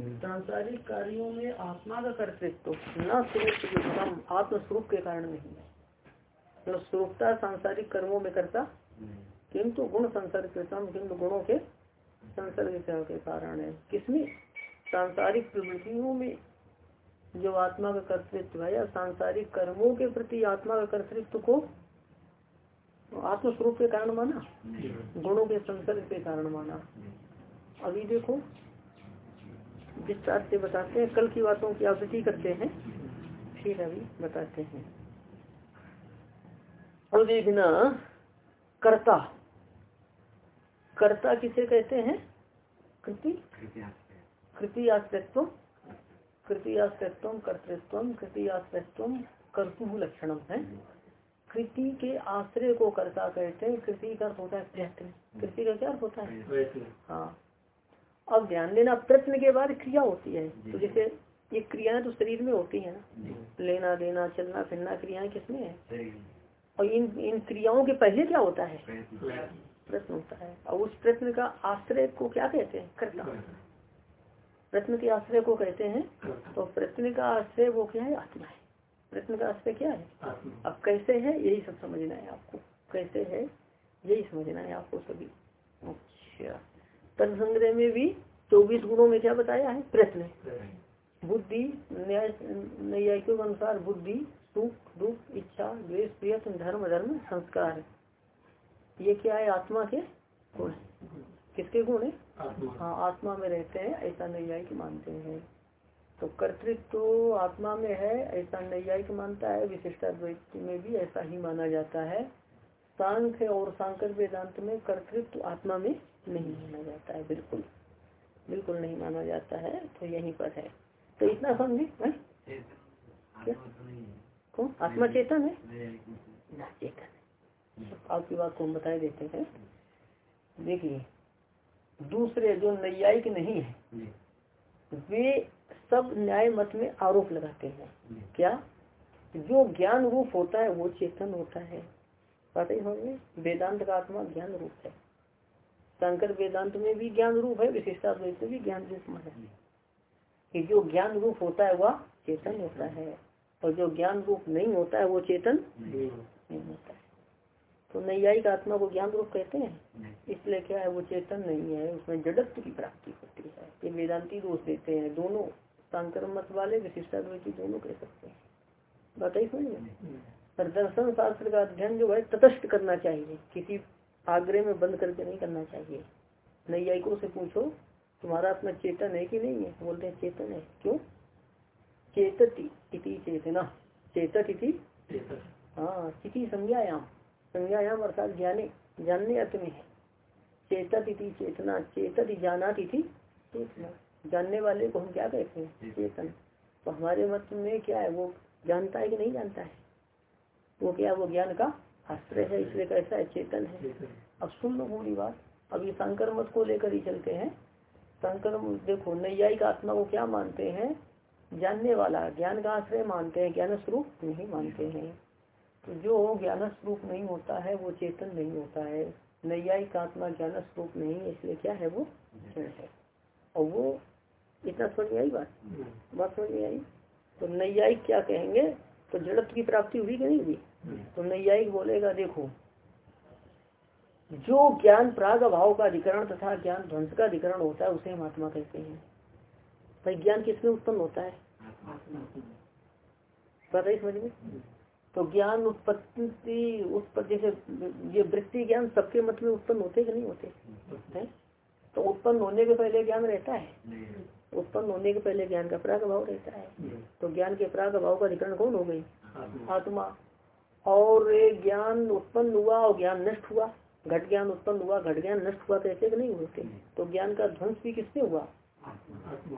सांसारिक कार्यों में आत्मा का कर्तृत्व न स्वरूप आत्मस्वरूप के कारण नहीं है। तो स्वरूपता सांसारिक कर्मों में करता किंतु गुण संसर्ग किंतु गुणों के संसर्ग के कारण है। किसमें? सांसारिक प्रवृत्तियों में जो आत्मा का कर्तृत्व है या सांसारिक कर्मों के प्रति आत्मा का कर्तृत्व को आत्मस्वरूप के कारण माना? गुणों के संसर्ग के कारण माना। अभी देखो विस्तार से बताते हैं? कल की बातों की आवृत्ति करते हैं। फिर अभी बताते हैं। और देखना कर्ता। कर्ता किसे कहते हैं? कृति? कृति आश्रयत्व कृति आश्रयत्व कर्तृत्व कृति आश्रयत्व कर्तु लक्षणम है। कृति के आश्रय को कर्ता कहते हैं। कृति का होता है प्रयत्न कृति का क्या होता है? हाँ। अब ध्यान देना प्रश्न के बाद क्रिया होती है। तो जैसे ये क्रियाएँ तो शरीर में होती है ना। लेना देना चलना फिरना क्रियाएँ किसमें है? और इन इन क्रियाओं के पहले क्या होता है? प्रश्न। होता है। और उस प्रश्न का आश्रय को क्या कहते हैं? कर्ता। प्रश्न के आश्रय को कहते हैं तो प्रश्न का आश्रय वो क्या है? आत्मा है। प्रश्न का आश्रय क्या है? अब कैसे है? यही सब समझना है आपको। कैसे है? यही समझना है आपको सभी। अच्छा। तन संग्रह में भी चौबीस गुणों में क्या बताया है? प्रश्न। बुद्धि न्याय न्यायिकों के अनुसार बुद्धि सुख दुख इच्छा द्वेष प्रियत्न धर्म धर्म संस्कार। ये क्या है? आत्मा के गुण। किसके गुण है? हाँ आत्मा में रहते हैं ऐसा न्यायिक मानते हैं। तो कर्तृत्व तो आत्मा में है ऐसा न्यायिक मानता है विशिष्टाद्वैत में भी ऐसा ही माना जाता है। सांख्य और सांकर वेदांत में कर्तृत्व आत्मा में नहीं माना जाता है बिल्कुल। बिल्कुल नहीं माना जाता है तो यहीं पर है। तो इतना समझे कौन? आत्मा चेतन है? ना चेतन आपकी बात को हम बताए देते हैं। देखिए दूसरे जो नैयायिक नहीं है वे सब न्याय मत में आरोप लगाते हैं। क्या? जो ज्ञान रूप होता है वो चेतन होता है। पता ही होंगे वेदांत का आत्मा ज्ञान रूप है। शंकर वेदांत में भी ज्ञान रूप है विशिष्टा में भी ज्ञान रूप है। कि जो ज्ञान रूप होता है वह चेतन होता है। और जो ज्ञान रूप नहीं होता है वो चेतन नहीं होता। है। तो नैयायिक आत्मा को ज्ञान रूप कहते हैं? इसलिए क्या है वो चेतन नहीं है उसमें जड़त्व की प्राप्ति होती है। ये वेदांति दोष देते हैं दोनों शंकर मत वाले विशिष्टाद्वैती दोनों कह सकते हैं। बताइए समझ पर दर्शन शास्त्र का अध्ययन जो है तटस्थ करना चाहिए। किसी आग्रह में बंद करके नहीं करना चाहिए। नैयायिकों से पूछो तुम्हारा अपना चेतन है कि नहीं है? बोलते हैं चेतन है। क्यों? चेतती इति चेतना। चेतत इति हाँ किसी संज्ञायाम। संज्ञायाम अर्थात ज्ञाने जानने अर्थ में है। चेतत इति चेतना चेतत जाना तिथि चेतना। जानने वाले को हम क्या कहते हैं? चेतन। तो हमारे मत में क्या है? वो जानता है कि नहीं जानता है? वो क्या वो ज्ञान का आश्रय है इसलिए कैसा है? चेतन है। अब सुन लो पूरी बात। अब ये शंकर मत को लेकर ही चलते हैं। शंकर देखो नैयायिक आत्मा को क्या मानते हैं? जानने वाला ज्ञान का आश्रय मानते हैं ज्ञान स्वरूप नहीं मानते हैं। तो जो ज्ञान स्वरूप नहीं होता है वो चेतन नहीं होता है। नैयायिक आत्मा ज्ञान स्वरूप नहीं है इसलिए क्या है वो? है। और वो इतना समझ में आई बात? बात समझ में आई? तो नैयायिक क्या कहेंगे? तो जड़त्व की प्राप्ति हुई कि नहीं हुई? तो नैयायिक बोलेगा देखो जो ज्ञान प्राग भाव का अधिकरण तथा ज्ञान ध्वंस का अधिकरण होता है उसे हम आत्मा कहते हैं। भाई ज्ञान किसमें उत्पन्न होता है? पता ही समझ में? तो ज्ञान उत्पत्ति उत्पत्ति जैसे ये वृत्ति ज्ञान सबके मत में उत्पन्न होते कि नहीं होते? है? तो उत्पन्न होने के पहले ज्ञान रहता है। उत्पन्न होने के पहले ज्ञान का प्राग भाव रहता है। तो ज्ञान के प्राग भाव का अधिकरण कौन हो गई? आत्मा। और ज्ञान उत्पन्न हुआ और ज्ञान नष्ट हुआ। घट ज्ञान उत्पन्न हुआ घट ज्ञान नष्ट हुआ कैसे कि नहीं होते? तो ज्ञान का ध्वंस भी किससे हुआ?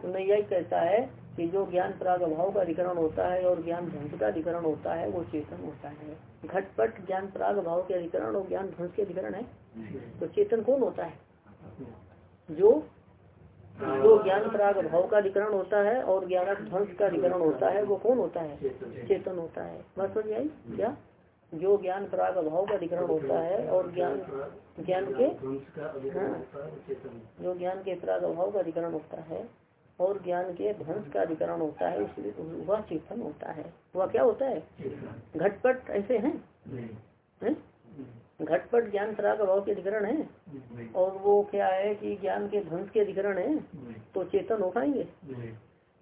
तो नैया कहता है कि जो ज्ञान प्राग भाव का अधिकरण होता है और ज्ञान ध्वंस का अधिकरण होता है वो चेतन होता है। घटपट ज्ञान प्राग भाव के अधिकरण और ज्ञान ध्वंस के अधिकरण है। तो चेतन कौन होता है? जो जो ज्ञान प्राग भाव का अधिकरण होता है और ज्ञान ध्वंस का अधिकरण होता है वो कौन होता है? चेतन होता है। बात समझ आई? क्या? जो ज्ञान प्राग भाव का अधिकरण होता है और ज्ञान ज्ञान के हाँ जो ज्ञान के प्राग भाव का अधिकरण होता है और ज्ञान के ध्वंस का अधिकरण होता है उसलिए वह चेतन होता है। वह क्या होता है? घटपट ऐसे हैं? है? घटपट ज्ञान पराग अभाव के अधिकरण है। और वो क्या है कि ज्ञान के ध्वंस के अधिकरण है तो चेतन हो पाएँगे।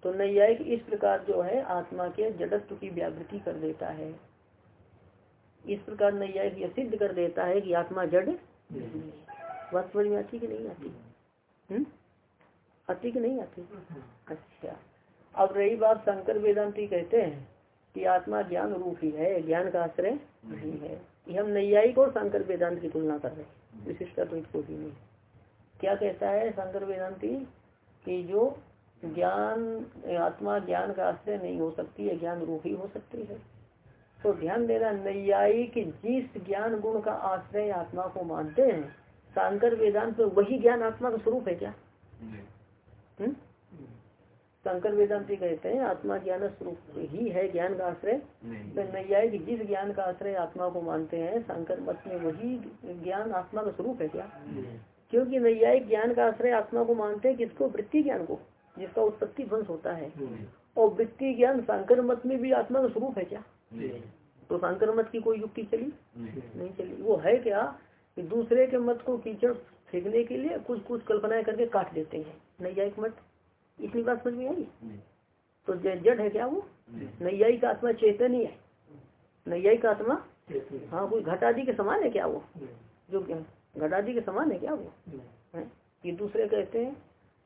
तो नैयायिक इस प्रकार जो है आत्मा के जडत्व की व्यावृति कर देता है। इस प्रकार नैयायिक यह सिद्ध कर देता है कि आत्मा जड़ बात समझ में आती कि नहीं आती? हम्म? आती कि नहीं आती? अच्छा। अब रही बात शंकर वेदांति कहते हैं कि आत्मा ज्ञान रूप ही है ज्ञान का आश्रय नहीं है। ये हम नैयायिक और शंकर वेदांत की तुलना कर रहे हैं। विशिष्टता तो इसको भी नहीं। क्या कहता है शंकर वेदांति कि जो ज्ञान आत्मा ज्ञान का आश्रय नहीं हो सकती है ज्ञान रूप ही हो सकती है? तो ध्यान देना नैयायिक जिस ज्ञान गुण का आश्रय आत्मा को मानते हैं शंकर वेदांत में वही ज्ञान आत्मा का स्वरूप है क्या? शंकर वेदांति कहते हैं आत्मा ज्ञान स्वरूप ही है ज्ञान का आश्रय। तो नैयायिक जिस ज्ञान का आश्रय आत्मा को मानते हैं शंकर मत में वही ज्ञान आत्मा का स्वरूप है क्या? क्योंकि नैयायिक ज्ञान का आश्रय आत्मा को मानते हैं किसको? वृत्ति ज्ञान को जिसका उत्पत्ति ध्वंस होता है। और वृत्ति ज्ञान शंकर मत में भी आत्मा का स्वरूप है क्या? तो शंकर मत की कोई युक्ति चली? नहीं। चली। वो है क्या? कि दूसरे के मत को कीचड़ फेंकने के लिए कुछ कुछ कल्पनाएँ करके काट देते हैं। नैयायिक मत। इतनी बात समझ में आई? तो जड़ है क्या वो? नैयायिक आत्मा चेतन ही है। नैयायिक आत्मा? हाँ कोई घटादी के समान है क्या वो? जो घटादी के समान है क्या वो? है? ये दूसरे कहते हैं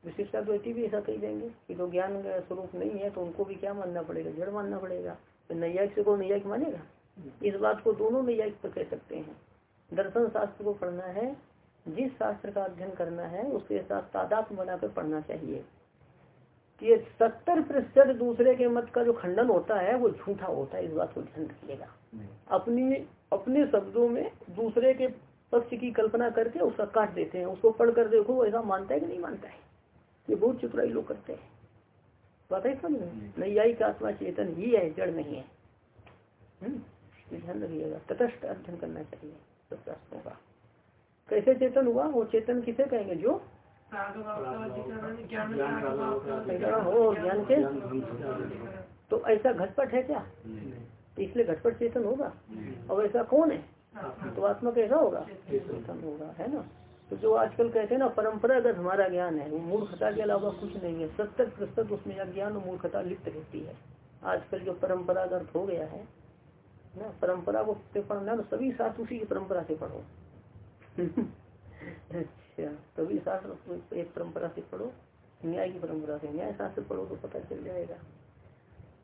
विशिष्टाद्वैती भी ऐसा कही देंगे कि तो ज्ञान स्वरूप नहीं है तो उनको भी क्या मानना पड़ेगा? जड़ मानना पड़ेगा। तो नैयायिक से को नैयायिक मानेगा? इस बात को दोनों नैयायिक पर कह सकते हैं। दर्शन शास्त्र को पढ़ना है जिस शास्त्र का अध्ययन करना है उसके साथ तादात्म बनाकर पढ़ना चाहिए। कि सत्तर प्रतिशत दूसरे के मत का जो खंडन होता है वो झूठा होता है इस बात को ध्यान रखिएगा। अपनी अपने शब्दों में दूसरे के पक्ष की कल्पना करके उसका काट देते हैं उसको पढ़ कर देखो वो ऐसा मानता है कि नहीं मानता है। ये बहुत चुपराई लोग करते हैं। बात है समझ में? का आत्मा चेतन ही है जड़ नहीं है। ध्यान रखिएगा तटस्थ अध्ययन करना चाहिए शास्त्रों का कैसे चेतन हुआ? वो चेतन किसे कहेंगे? जो हो ज्ञान के तो ऐसा घटपट है क्या? तो इसलिए घटपट चेतन होगा। और ऐसा कौन है? तो आत्मा कैसा होगा? चेतन। होगा है ना? तो जो आजकल कहते हैं ना परंपरागत हमारा ज्ञान है वो मूर्खता के अलावा कुछ नहीं है। सत्तर प्रतिशत उसमें अज्ञान और मूर्खता लिप्त रहती है। आजकल जो परंपरागत हो गया है ना परंपरा को पढ़ना तो सभी साथ उसी की परंपरा से पढ़ो। अच्छा सभी शास्त्र एक परंपरा से पढ़ो न्याय की परंपरा से। न्याय शास्त्र पढ़ो तो पता चल जाएगा।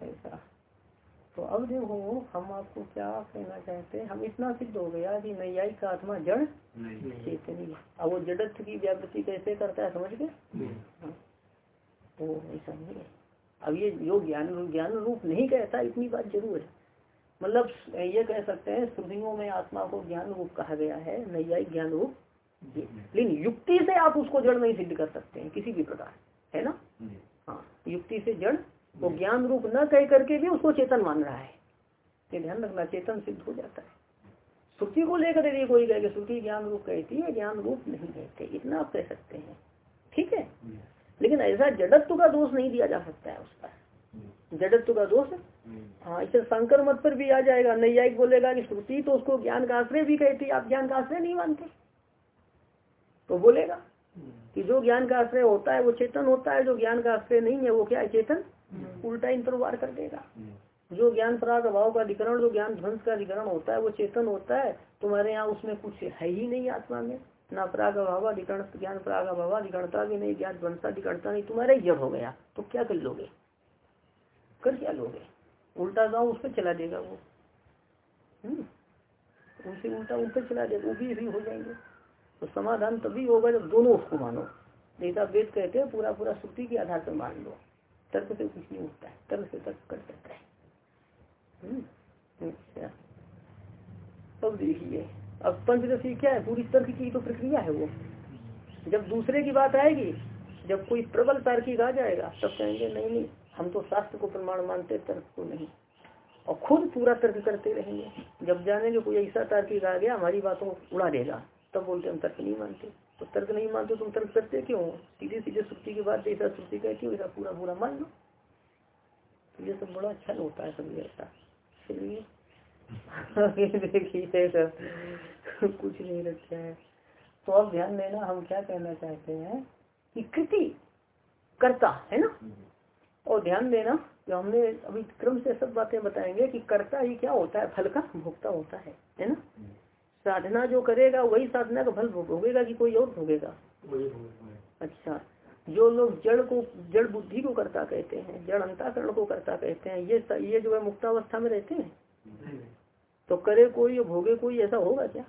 ऐसा। तो अब देखो हम आपको क्या कहना चाहते हैं? हम इतना सिद्ध हो गया कि नैयाई का आत्मा जड़ चेतनी अब वो जड़त्व की व्यापति कैसे करता है समझ गए? हाँ। तो ऐसा नहीं है। अब ये जो ज्ञान ज्ञान रूप नहीं कहता इतनी बात ज़रूर है। मतलब ये कह सकते हैं श्रुतियों में आत्मा को ज्ञान रूप कहा गया है नैयायिक ज्ञान रूप लेकिन युक्ति से आप उसको जड़ नहीं सिद्ध कर सकते हैं किसी भी प्रकार है ना? हाँ युक्ति से जड़ वो ज्ञान रूप न कह करके भी उसको चेतन मान रहा है। ये ध्यान रखना चेतन सिद्ध हो जाता है। श्रुति को लेकर यदि कोई कहे श्रुति ज्ञान रूप कहती है ज्ञान रूप नहीं कहते इतना आप कह सकते हैं। ठीक है? लेकिन ऐसा जड़त्व का दोष नहीं दिया जा सकता है उसका जड़त्व का दोष? हाँ इसे शंकर मत पर भी आ जाएगा नैयायिक बोलेगा कि श्रुति तो उसको ज्ञान का आश्रय भी कहती है आप ज्ञान का आश्रय नहीं मानते। तो बोलेगा कि जो ज्ञान का आश्रय होता है, वो चेतन होता है, जो ज्ञान का आश्रय नहीं है, वो क्या है, चेतन? उल्टा इन पर वार कर देगा। जो ज्ञान पराग अभाव का अधिकरण, जो ज्ञान ध्वंस का अधिकरण होता है, वो चेतन होता है, तुम्हारे यहाँ उसमें कुछ है ही नहीं आत्मा में। ना पराग अभाव अधिकरण, ज्ञान पराग अभाव अधिकरणता भी नहीं, ज्ञान ध्वंसाधिकरणता नहीं। तुम्हारा जड़ हो गया तो क्या कर लोगे? कर क्या लोगे? उल्टा गाँव उस पर चला देगा वो। हम्म। उनसे उल्टा उन पर चला देगा, वो भी हो जाएँगे। तो समाधान तभी होगा जब दोनों उसको मानो। जैसा वेद कहते हैं पूरा पूरा श्रुति के आधार पर मान लो। तर्क से कुछ नहीं उठता है तर्क से तर्क कर सकता है। हम्म, अच्छा अब देखिए अब पंचदशी क्या है? पूरी तर्क की तो प्रक्रिया है वो। जब दूसरे की बात आएगी जब कोई प्रबल तार्किक आ जाएगा तब कहेंगे नहीं नहीं हम तो शास्त्र को प्रमाण मानते तर्क को नहीं। और खुद पूरा तर्क करते रहेंगे। जब जानेंगे कोई ऐसा तार्किक आ गया हमारी बातों को उड़ा देगा। तब बोलते हम तर्क नहीं मानते। तो तर्क नहीं मानते तुम तर्क करते क्यों? सीधे सीधे श्रुति के बाद जैसा श्रुति कहती हो ऐसा पूरा पूरा मान लो। तो ये सब बड़ा अच्छा होता है समझे ऐसा। चलिए देखिए सब कुछ नहीं रखा है। तो अब ध्यान देना हम क्या कहना चाहते हैं कि कृति कर्ता है ना? और ध्यान देना जो हमने अभी क्रम से सब बातें बताएँगे कि कर्ता ही क्या होता है? फल का भोक्ता होता है है ना? साधना जो करेगा वही साधना का फल भोगेगा कि कोई और भोगेगा? अच्छा जो लोग जड़ को जड़ बुद्धि को करता कहते हैं जड़ अंताकरण को करता कहते हैं ये ये जो है मुक्तावस्था में रहते हैं? तो करे कोई भोगे कोई ऐसा होगा क्या?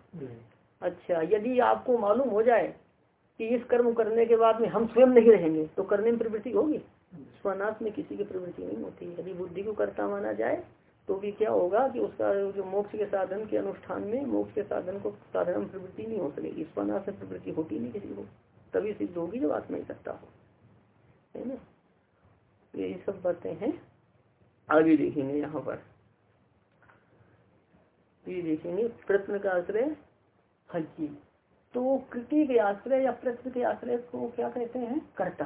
अच्छा यदि आपको मालूम हो जाए कि इस कर्म करने के बाद में हम स्वयं नहीं रहेंगे तो करने में प्रवृत्ति होगी? स्वनाश में किसी की प्रवृत्ति नहीं होती। यदि बुद्धि को करता माना जाए तो भी क्या होगा कि उसका जो मोक्ष के साधन के अनुष्ठान में मोक्ष के साधन को साधन प्रवृत्ति नहीं हो सकेगी। स्वनाश में प्रवृत्ति होती नहीं किसी को। तभी सिद्ध होगी जब आत्मा ही सकता हो। है ना? यही सब बातें हैं। आगे देखेंगे यहाँ पर। ये देखेंगे प्रश्न का आश्रय हजी तो कृति के आश्रय या प्रश्न के आश्रय को क्या कहते हैं? कर्ता।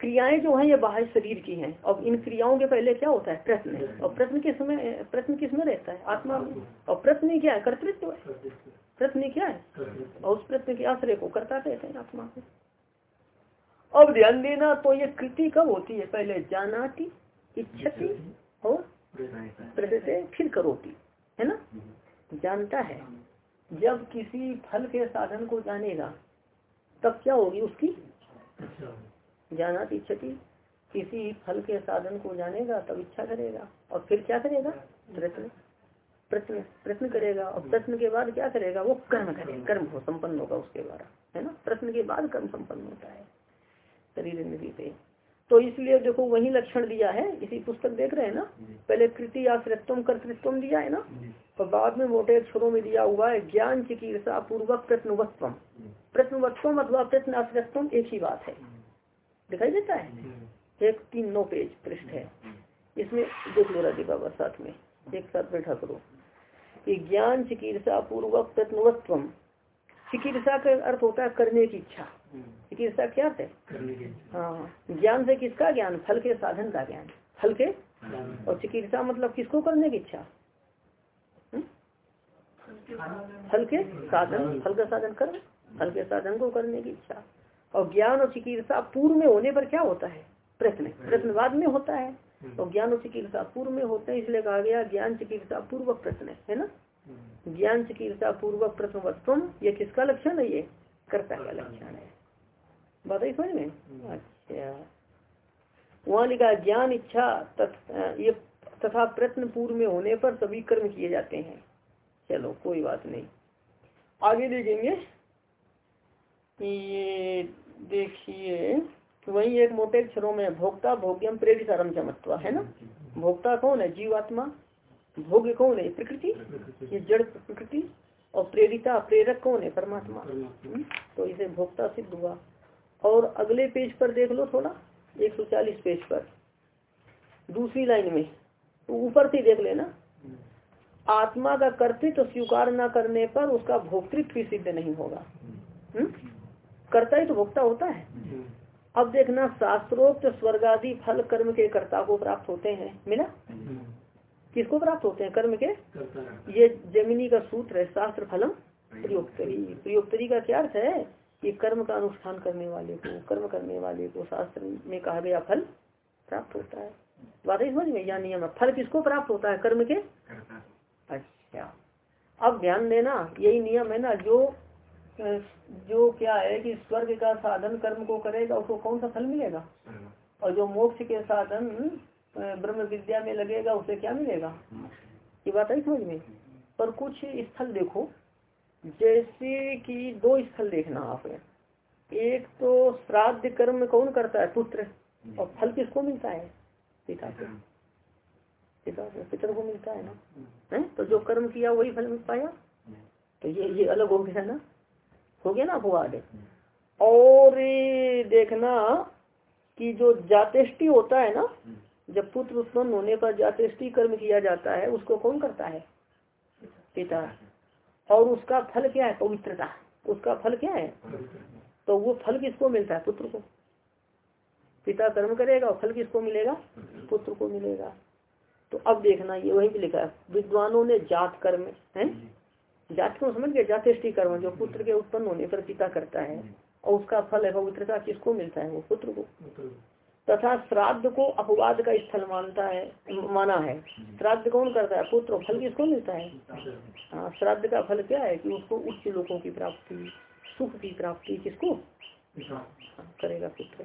क्रियाएँ जो हैं, ये बाहर शरीर की हैं। और इन क्रियाओं के पहले क्या होता है? प्रश्न और प्रश्न किसमें, प्रश्न किसमें रहता है? आत्मा और प्रश्न क्या है? कर्तृत्व है। प्रश्न क्या है? और उस प्रश्न के आश्रय को करता कहते हैं आत्मा को। अब ध्यान देना तो ये कृति कब होती है? पहले जानाती, इच्छती और प्रकृति फिर करोती। है ना? जानता है। जब किसी फल के साधन को जानेगा, तब क्या होगी उसकी? जाना इच्छती किसी फल के साधन को जानेगा तब इच्छा करेगा। और फिर क्या करेगा? प्रश्न प्रश्न प्रश्न करेगा। और प्रश्न के बाद क्या करेगा? वो कर्म करेगा। कर्म हो संपन्न होगा उसके द्वारा। है ना? प्रश्न के बाद कर्म संपन्न होता है शरीर नदी पे। तो इसलिए देखो वही लक्षण दिया है। इसी पुस्तक देख रहे हैं ना? पहले कृति आश्रित्व कर्तृत्व दिया है ना? तो बाद में मोटे अक्षरों में दिया हुआ है ज्ञान चिकित्सा पूर्वक प्रश्नवत्व प्रश्नवत्व अथवा प्रश्न आश्रित्व एक ही बात है। दिखाई देता है? हम्म। एक तीन नौ पेज पृष्ठ है। इसमें देख लो राज़ी बाबा साथ में। एक साथ बैठा करो। कि ज्ञान चिकित्सा पूर्वक प्रत्नवत्व चिकित्सा का अर्थ होता है करने की इच्छा। हम्म। चिकित्सा क्या है? हाँ ज्ञान से किसका ज्ञान? फल के साधन का ज्ञान। फल के? और चिकित्सा मतलब किसको करने की इच्छा? हम्म? फल के साधन। फल का साधन कर। फल के साधन को करने की इच्छा। और ज्ञान और चिकित्सा पूर्व में होने पर क्या होता है? प्रश्न प्रश्न बाद में होता है। तो ज्ञान और चिकित्सा पूर्व में होते हैं इसलिए कहा गया ज्ञान चिकित्सा पूर्वक प्रश्न है ना? ज्ञान चिकित्सा पूर्वक प्रश्न ये किसका लक्षण है? ये कर्ता का लक्षण है। बताइए समझ में? अच्छा। वहाँ लिखा ज्ञान इच्छा ये तथा प्रश्न पूर्व में होने पर सभी कर्म किए जाते हैं। चलो कोई बात नहीं। आगे देखेंगे। ये देखिए वही एक मोटे अक्षरों में भोक्ता भोग्यम प्रेरित आरम चमत्वा है ना? भोक्ता कौन है? जीवात्मा। भोग्य कौन है? प्रकृति। ये जड़ प्रकृति। और प्रेरिता प्रेरक कौन है? परमात्मा। हम्म, तो इसे भोक्ता सिद्ध हुआ। और अगले पेज पर देख लो थोड़ा। 140 पेज पर। दूसरी लाइन में। तो ऊपर से देख लेना। आत्मा का कर्तृत्व तो स्वीकार न करने पर उसका भोक्तृत्व सिद्ध नहीं होगा। हुँ? कर्ता ही तो भोक्ता होता है। अब देखना शास्त्रोक्त स्वर्ग आदि फल कर्म के कर्ता को प्राप्त होते हैं। मिला। किसको प्राप्त होते हैं? कर्म के? ये जमीनी का सूत्र है शास्त्र फलम प्रयोक्तरी। प्रयोक्तरी का क्या अर्थ है? कि कर्म का अनुष्ठान करने वाले को कर्म करने वाले को शास्त्र में कहा गया फल प्राप्त होता है। बात समझ में? या नियम फल किसको प्राप्त होता है? कर्म के। अच्छा। अब ध्यान देना यही नियम है ना जो जो क्या है कि स्वर्ग का साधन कर्म को करेगा, उसको कौन सा फल मिलेगा? और जो मोक्ष के साधन ब्रह्म विद्या में लगेगा, उसे क्या मिलेगा? ये बात है समझ में? पर कुछ स्थल देखो, जैसे कि दो स्थल देखना आप एक तो श्राद्ध कर्म कौन करता है? पुत्र। और फल किसको मिलता है? पिता को। पिता को, पितर को मिलता है ना? है? तो जो कर्म किया, वही फल मिल पाया? तो ये ये अलग हो गया ना? हो गया ना अपवाद और देखना कि जो जातेष्टि होता है ना, जब पुत्र उत्पन्न होने पर जातेष्टि कर्म किया जाता है, उसको कौन करता है? पिता। और उसका फल क्या है? पवित्रता। उसका फल क्या है? तो वो फल किसको मिलता है? पुत्र को। पिता कर्म करेगा और फल किसको मिलेगा? पुत्र को मिलेगा। तो अब देखना, ये वही भी लिखा है, विद्वानों ने जात कर्म, है? जात को समझ गए जातेष्टि कर्म जो पुत्र के उत्पन्न होने पर पिता करता है और उसका फल है पवित्रता किसको मिलता है? वो पुत्र को। तथा श्राद्ध को अपवाद का स्थल मानता है माना है। श्राद्ध कौन करता है? पुत्र फल किसको मिलता है? हाँ श्राद्ध का फल क्या है कि उसको उच्च लोगों की प्राप्ति सुख की प्राप्ति किसको? करेगा पुत्र।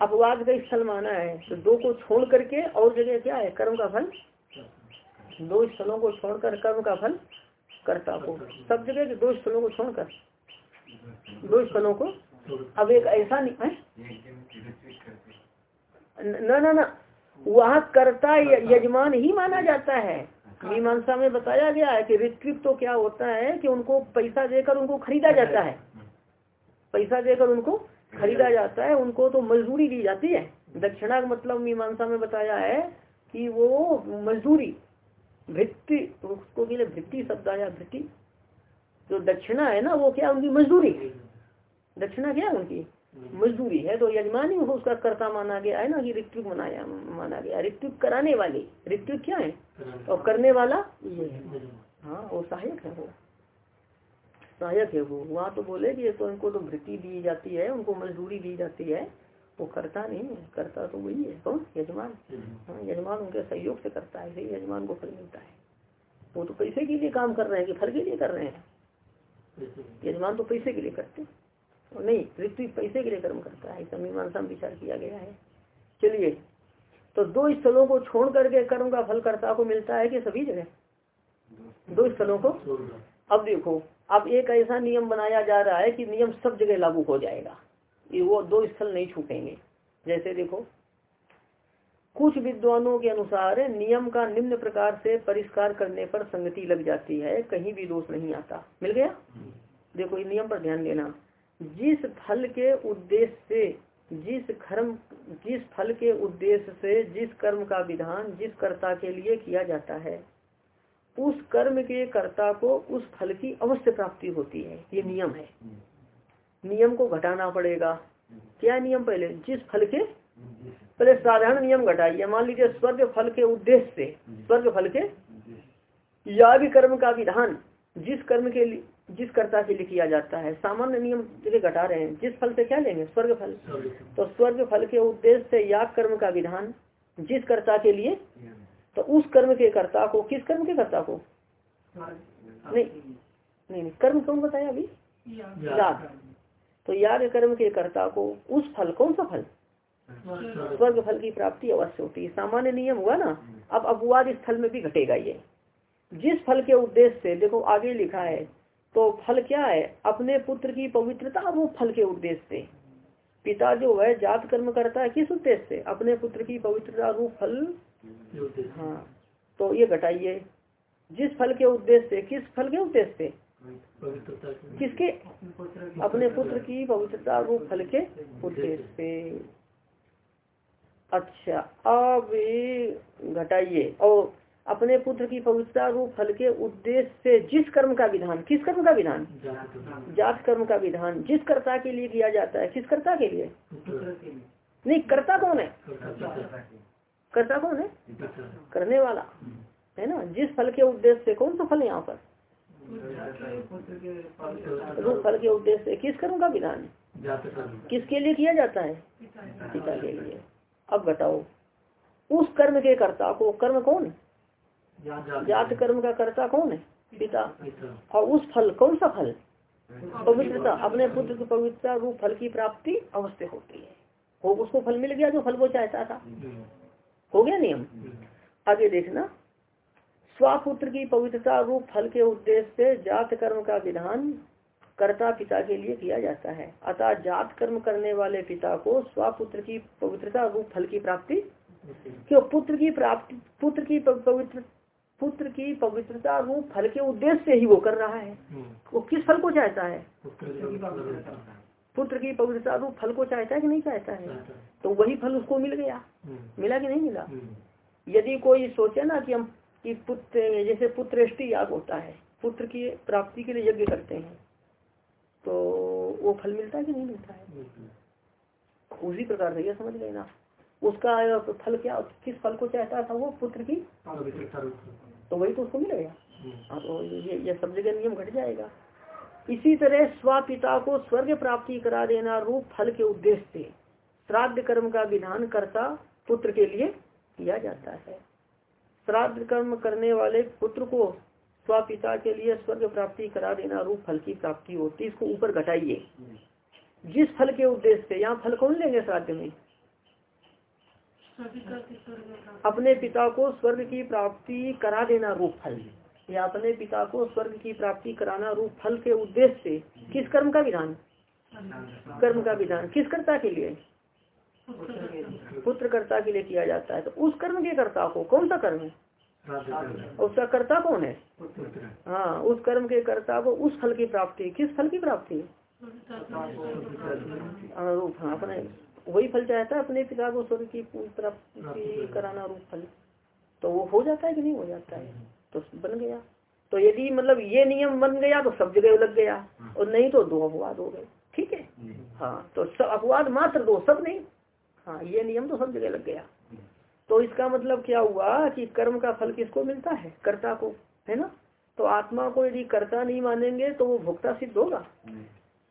अपवाद का स्थल माना है तो दो को छोड़ करके और जगह क्या है? कर्म का फल? दो स्थलों को छोड़कर कर्म का फल करता को सब जगह दो स्थलों को छोड़कर दो स्थलों को, अब एक ऐसा नहीं, है? न न न, वहाँ कर्ता यजमान ही माना जाता है। मीमांसा में बताया गया है कि ऋत्विक तो क्या होता है कि उनको पैसा देकर उनको खरीदा जाता है। पैसा देकर उनको खरीदा जाता है, उनको तो मजदूरी दी जाती है। दक्षिणा का मतलब मीमांसा में बताया है कि वो मजदूरी भृत्ति उसको के भृत्ति शब्द आया भृत्ति जो दक्षिणा है ना, वो क्या उनकी मजदूरी? दक्षिणा क्या उनकी? मजदूरी है तो यजमान ही उसका कर्ता माना गया, है ना, कि ऋत्विक मनाया, माना गया। ऋतु कराने वाले ऋतु क्या है? और करने वाला ये है। वो सहायक है वो। सहायक है वो। वहाँ तो बोले कि तो उनको तो भृति दी जाती है, उनको मजदूरी दी जाती है। वो करता नहीं है करता तो वही है कौन? यजमान। हाँ यजमान उनके सहयोग से करता है यही यजमान को फल मिलता है। वो तो पैसे के लिए काम कर रहे हैं कि फल के लिए कर रहे हैं। यजमान तो पैसे के लिए करते हैं। नहीं ऋतु पैसे के लिए कर्म करता है ऐसा मीमांसा में विचार किया गया है। चलिए तो दो स्थलों को छोड़ करके कर्म का फल कर्ता को मिलता है कि सभी जगह? दो स्थलों को? अब देखो अब एक ऐसा नियम बनाया जा रहा है कि नियम सब जगह लागू हो जाएगा। ये वो दो स्थल नहीं छूटेंगे। जैसे देखो, कुछ विद्वानों के अनुसार नियम का निम्न प्रकार से परिष्कार करने पर संगति लग जाती है, कहीं भी दोष नहीं आता। मिल गया? देखो, ये नियम पर ध्यान देना। जिस फल के उद्देश्य से, जिस कर्म, जिस फल के उद्देश्य से जिस कर्म का विधान, जिस कर्ता के लिए किया जाता है, उस कर्म के कर्ता को उस फल की अवश्य प्राप्ति होती है। ये नियम है। नियम को घटाना पड़ेगा। क्या नियम पहले? जिस फल के? पहले साधारण नियम घटाइए। मान लीजिए स्वर्ग फल के उद्देश्य से स्वर्ग फल के? या भी कर्म का विधान जिस कर्म के लिए जिस कर्ता के लिए किया जाता है सामान्य नियम के घटा रहे हैं। जिस फल से क्या लेंगे? स्वर्ग फल। तो स्वर्ग फल के उद्देश्य से याग कर्म का विधान जिस कर्ता के लिए? तो उस कर्म के कर्ता को किस कर्म के कर्ता को? नहीं नहीं नहीं। कर्म कौन बताया अभी? याग तो याग कर्म के कर्ता को उस फल, कौन सा फल? स्वर्ग फल की प्राप्ति अवश्य होती है। सामान्य नियम हुआ ना, अब अपवाद स्थल में भी घटेगा ये। जिस फल के उद्देश्य से, देखो आगे लिखा है तो फल क्या है? अपने पुत्र की पवित्रता वो फल के उद्देश्य से। पिता जो है, जात कर्म करता है, किस उद्देश्य से? अपने पुत्र की पवित्रता रूप फल। हाँ तो ये घटाइए। जिस फल के उद्देश्य से, किस फल के उद्देश्य से? किसके? अपने पुत्र की पवित्रता रूप फल के उद्देश्य से। अच्छा अब घटाइए। और अपने पुत्र की पवित्रता रूप फल के उद्देश्य से जिस कर्म का विधान किस कर्म का विधान? जात कर्म का विधान। जिस कर्ता के लिए किया जाता है किस कर्ता के लिए? नहीं कर्ता कौन है? कर्ता कौन है? करने वाला। है ना? जिस फल के उद्देश्य से कौन सा फल यहाँ पर? रूप फल के उद्देश्य किस कर्म का विधान किसके लिए किया जाता है? पिता के लिए। अब बताओ, उस कर्म के कर्ता को कर्म कौन जात कर्म का कर्ता कौन है? पिता। और उस फल, कौन सा फल? पवित्रता। अपने पुत्र की पवित्रता रूप फल की प्राप्ति अवश्य होती है। वो उसको फल मिल गया जो फल वो चाहता था। हो गया नियम? आगे देखना। स्वपुत्र की पवित्रता रूप फल के उद्देश्य से जात कर्म का विधान कर्ता पिता के लिए किया जाता है। अतः जात कर्म करने वाले पिता को स्वपुत्र की पवित्रता रूप फल की प्राप्ति क्यों? पुत्र की प्राप्ति पुत्र की पवित्र पुत्र की पवित्रता रूप फल के उद्देश्य से ही वो कर रहा है। हम्म। वो किस फल को चाहता है? पुत्र की पवित्रता। रूप फल को चाहता है कि नहीं चाहता है। तो वही फल उसको मिल गया। हम्म। मिला कि नहीं मिला? हम्म। यदि कोई सोचे ना कि हम कि पुत्र, जैसे पुत्र याग होता है, पुत्र की प्राप्ति के लिए यज्ञ करते हैं तो वो फल मिलता है कि नहीं मिलता है? उसी प्रकार से यह समझ गए ना? उसका फल क्या, किस फल को चाहता था वो पुत्र की? तो वही तो उसको मिलेगा। हाँ तो ये ये सब जगह नियम घट जाएगा। इसी तरह स्वपिता को स्वर्ग प्राप्ति करा देना रूप फल के उद्देश्य से। श्राद्ध कर्म का विधान करता पुत्र के लिए किया जाता है। श्राद्ध कर्म करने वाले पुत्र को स्वपिता के लिए स्वर्ग प्राप्ति करा देना रूप फल की प्राप्ति होती इसको ऊपर घटाइए। जिस फल के उद्देश्य से, यहाँ फल कौन लेंगे श्राद्ध में? अपने पिता को स्वर्ग की प्राप्ति करा देना रूप फल। या अपने पिता को स्वर्ग की प्राप्ति कराना रूप फल के उद्देश्य से, किस कर्म का विधान? कर्म का विधान। किस कर्ता के लिए? पुत्र कर्ता के लिए किया जाता है तो उस कर्म के कर्ता को कौन सा कर्म है? उसका कर्ता कौन है? हाँ उस कर्म के कर्ता को उस फल की प्राप्ति किस फल की प्राप्ति? अनुरूप हाँ अपने वही फल चाहता है अपने पिता को स्वर्ग की प्राप्ति कराना। रूप फल। तो वो हो जाता है कि नहीं हो जाता है? तो बन गया। तो यदि मतलब ये नियम बन गया तो सब जगह लग गया। और नहीं तो दो अपवाद हो गए। ठीक है? हाँ तो सब अपवाद मात्र दो सब नहीं। हाँ ये नियम तो सब जगह लग गया। तो इसका मतलब क्या हुआ कि कर्म का फल किसको मिलता है? कर्ता को है ना? तो आत्मा को यदि कर्ता नहीं मानेंगे तो वो भोक्ता सिद्ध होगा।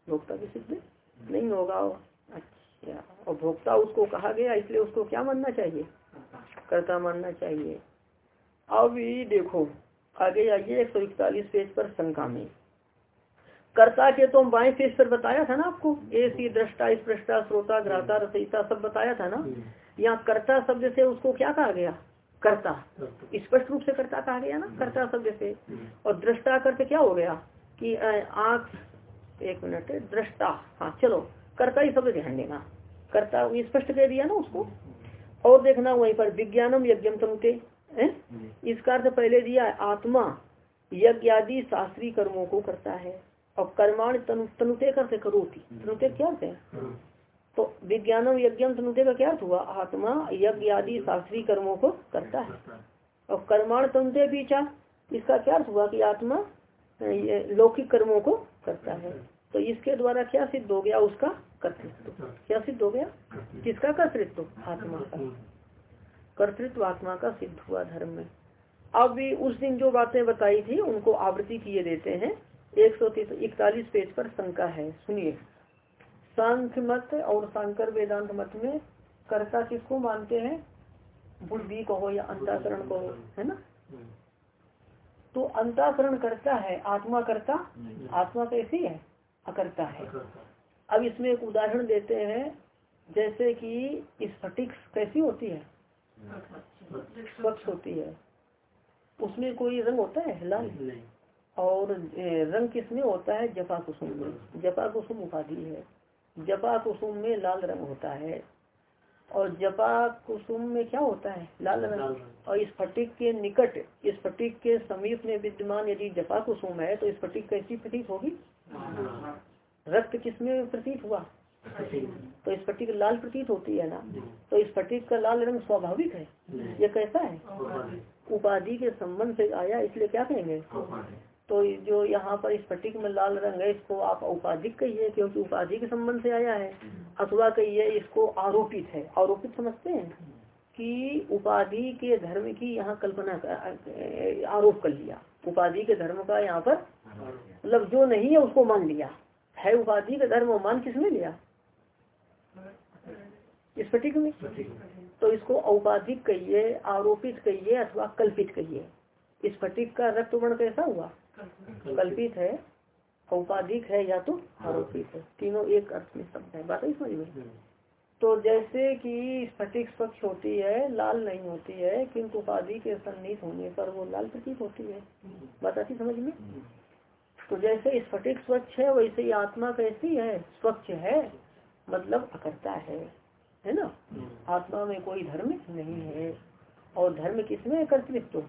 भोक्ता भी सिद्ध नहीं होगा अच्छा और भोक्ता उसको कहा गया इसलिए उसको क्या मानना चाहिए? कर्ता मानना चाहिए। अब ये देखो आगे आइए एक सौ इकतालीस पेज पर शंका में। कर्ता के तो बाएँ पेज पर बताया था ना आपको ए सी दृष्टा स्पृष्टा श्रोता घ्राता रचयिता सब बताया था ना? यहाँ कर्ता शब्द से उसको क्या कहा गया? कर्ता। स्पष्ट रूप से कर्ता कहा गया ना? कर्ता शब्द से। और दृष्टा करते क्या हो गया? कि आँख एक मिनट दृष्टा। हाँ चलो कर्ता ही शब्द ध्यान देना। कर्ता स्पष्ट कह दिया ना उसको? और देखना वहीं पर विज्ञानम यज्ञम तमुते इसका अर्थ पहले दिया आत्मा यज्ञ आदि शास्त्रीय कर्मों को करता है। और कर्माण तनुते करते करोती तनुते क्या है? तो विज्ञानम यज्ञम तनुते का क्या हुआ? आत्मा यज्ञ आदि शास्त्रीय कर्मों को करता है। और कर्माण तनुते पीछा इसका क्या हुआ कि आत्मा लौकिक कर्मों को करता है। तो इसके द्वारा क्या सिद्ध हो गया? उसका कर्तृत्व। क्या सिद्ध हो गया? किसका कर्तृत्व? आत्मा का। कर्तृत्व आत्मा का सिद्ध हुआ धर्म में। अब भी उस दिन जो बातें बताई थी उनको आवृत्ति किए देते हैं। एक सौ इकतालीस पेज पर शंका है। सुनिए। सांख्य मत और शंकर वेदांत मत में कर्ता किसको मानते हैं? बुद्धि को हो या अंताकरण को हो है ना? तो अंताकरण करता है आत्मा करता? आत्मा कैसी है अकर्ता है। अब इसमें एक उदाहरण देते हैं जैसे कि स्फटिक कैसी होती है? स्वच्छ होती है। उसमें कोई रंग होता है? लाल। और रंग किसमें होता है? जपा कुसुम में। जपा कुसुम उपाधि है। जपा कुसुम में लाल रंग होता है। और जपा कुसुम में क्या होता है? लाल रंग। और इस फटिक के निकट इस फटिक के समीप में विद्यमान यदि जपा कुसुम है तो इस फटिक कैसी प्रतीत होगी? रक्त किसमें प्रतीत हुआ? तो इस फटिक लाल प्रतीत होती है ना? तो इस फटिक का लाल रंग स्वाभाविक है? ये कैसा है? उपाधि। के संबंध से आया इसलिए क्या कहेंगे? तो जो यहाँ पर इस फटिक में लाल रंग है इसको आप उपाधिक कहिए क्योंकि उपाधि के संबंध से आया है। अथवा कहिए इसको आरोपित है। आरोपित समझते हैं कि उपाधि के धर्म की यहाँ कल्पना आरोप कर लिया। उपाधि के धर्म का यहाँ पर मतलब जो नहीं है उसको मान लिया। है उपाधि का धर्म मान किसने लिया? स्फटिक में? तो इसको औपाधिक कहिए आरोपित कहिए अथवा कल्पित कहिए। स्फटिक का रक्त वर्ण कैसा हुआ? कल्पित है औपाधिक है या तो आरोपित है। तीनों एक अर्थ में शब्द है। बात समझ में? तो जैसे कि स्फटिक स्वच्छ होती है लाल नहीं होती है किंतु उपाधि के सन्निहित होने पर वो लाल प्रतीक होती है। बात आती समझ में? तो जैसे स्फटिक स्वच्छ है वैसे ही आत्मा कैसी है? स्वच्छ है मतलब अकर्ता है। है ना? हम्म। आत्मा में कोई धर्म नहीं है। और धर्म किसमें? कर्तृत्व।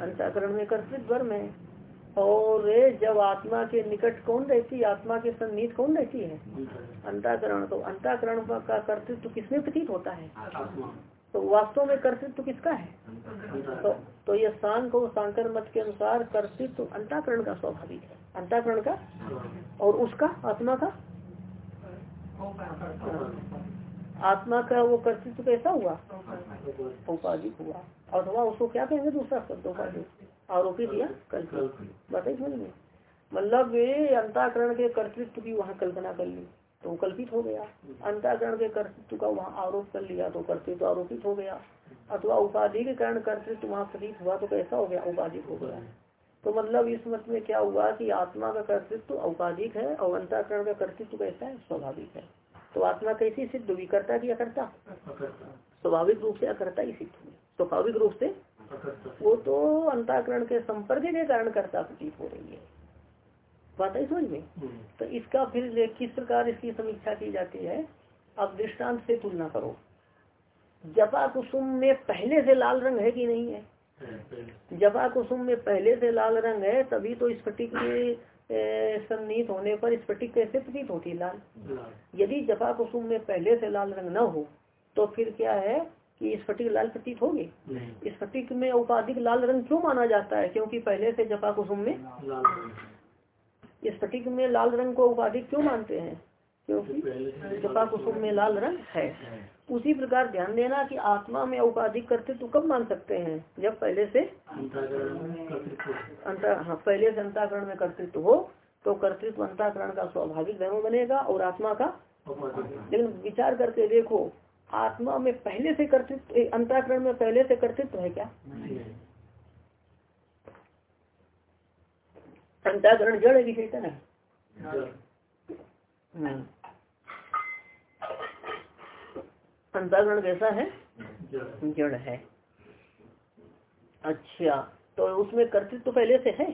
अंतकरण में कर्तृत्व धर्म है। और जब आत्मा के निकट कौन रहती है? आत्मा के सन्नीत कौन रहती है? अंताकरण। तो अंताकरण का कर्तृत्व किसमें प्रतीत होता है? तो वास्तव में कर्तृत्व किसका है? तो तो ये शांक और शांकर मत के अनुसार कर्तृत्व अंताकरण का स्वाभाविक है। अंताकरण का? और उसका आत्मा का? आत्मा का वो कर्तृत्व कैसा हुआ? उपाधिक हुआ। अथवा उसको क्या कहेंगे दूसरा शब्द उपाधिक आरोपित या कल्पित। बताइए समझ में? मतलब अंताकरण के कर्तृत्व की वहाँ कल्पना कर ली तो कल्पित हो गया। अंताकरण के कर्तृत्व का वहाँ आरोप कर लिया तो कर्तृत्व आरोपित हो गया। अथवा उपाधि के कारण कर्तृत्व वहाँ प्रतीत हुआ तो कैसा हो गया? उपाधिक हो गया। तो मतलब इस मत में क्या हुआ कि आत्मा का कर्तृत्व औपाधिक है और अंताकरण का कर्तृत्व कैसा है? स्वाभाविक है। तो आत्मा कैसी सिद्ध? हुई करता की अकर्ता। स्वाभाविक रूप से अकर्ता ही सिद्ध हुई स्वाभाविक रूप से वो तो अंताकरण के संपर्क के कारण कर्ता प्रतीत हो रही है। बात है समझ में? तो इसका फिर किस प्रकार इसकी समीक्षा की जाती है? अब दृष्टांत से तुलना करो। जपा कुसुम में पहले से लाल रंग है कि नहीं है? जपा कुसुम में पहले से लाल रंग है तभी तो स्फटिक सन्नीत होने पर स्फटिक कैसे प्रतीत होती लाल। यदि जपा कुसुम में पहले से लाल रंग न हो तो फिर क्या है? कि स्फटिक लाल प्रतीत होगी? स्फटिक में उपाधिक लाल रंग क्यों माना जाता है? क्योंकि पहले से जपा कुसुम में। स्फटिक में लाल रंग को उपाधिक क्यों मानते हैं? क्योंकि जपा कुसुम में। लाल रंग है। उसी प्रकार ध्यान देना कि आत्मा में औपाधिक कर्तृत्व कब मान सकते हैं? जब पहले से अंतर हाँ। पहले से अंताकरण में कर्तृत्व हो तो कर्तृत्व अंताकरण का स्वाभाविक धर्म बनेगा और आत्मा का लेकिन विचार करके देखो आत्मा में पहले से कर्तृत्व अंताकरण में पहले से कर्तृत्व है क्या? अंताकरण जड़ है कि चेतन है? अंताकरण कैसा है? जड़। है। अच्छा तो उसमें कर्तृत्व तो पहले से है?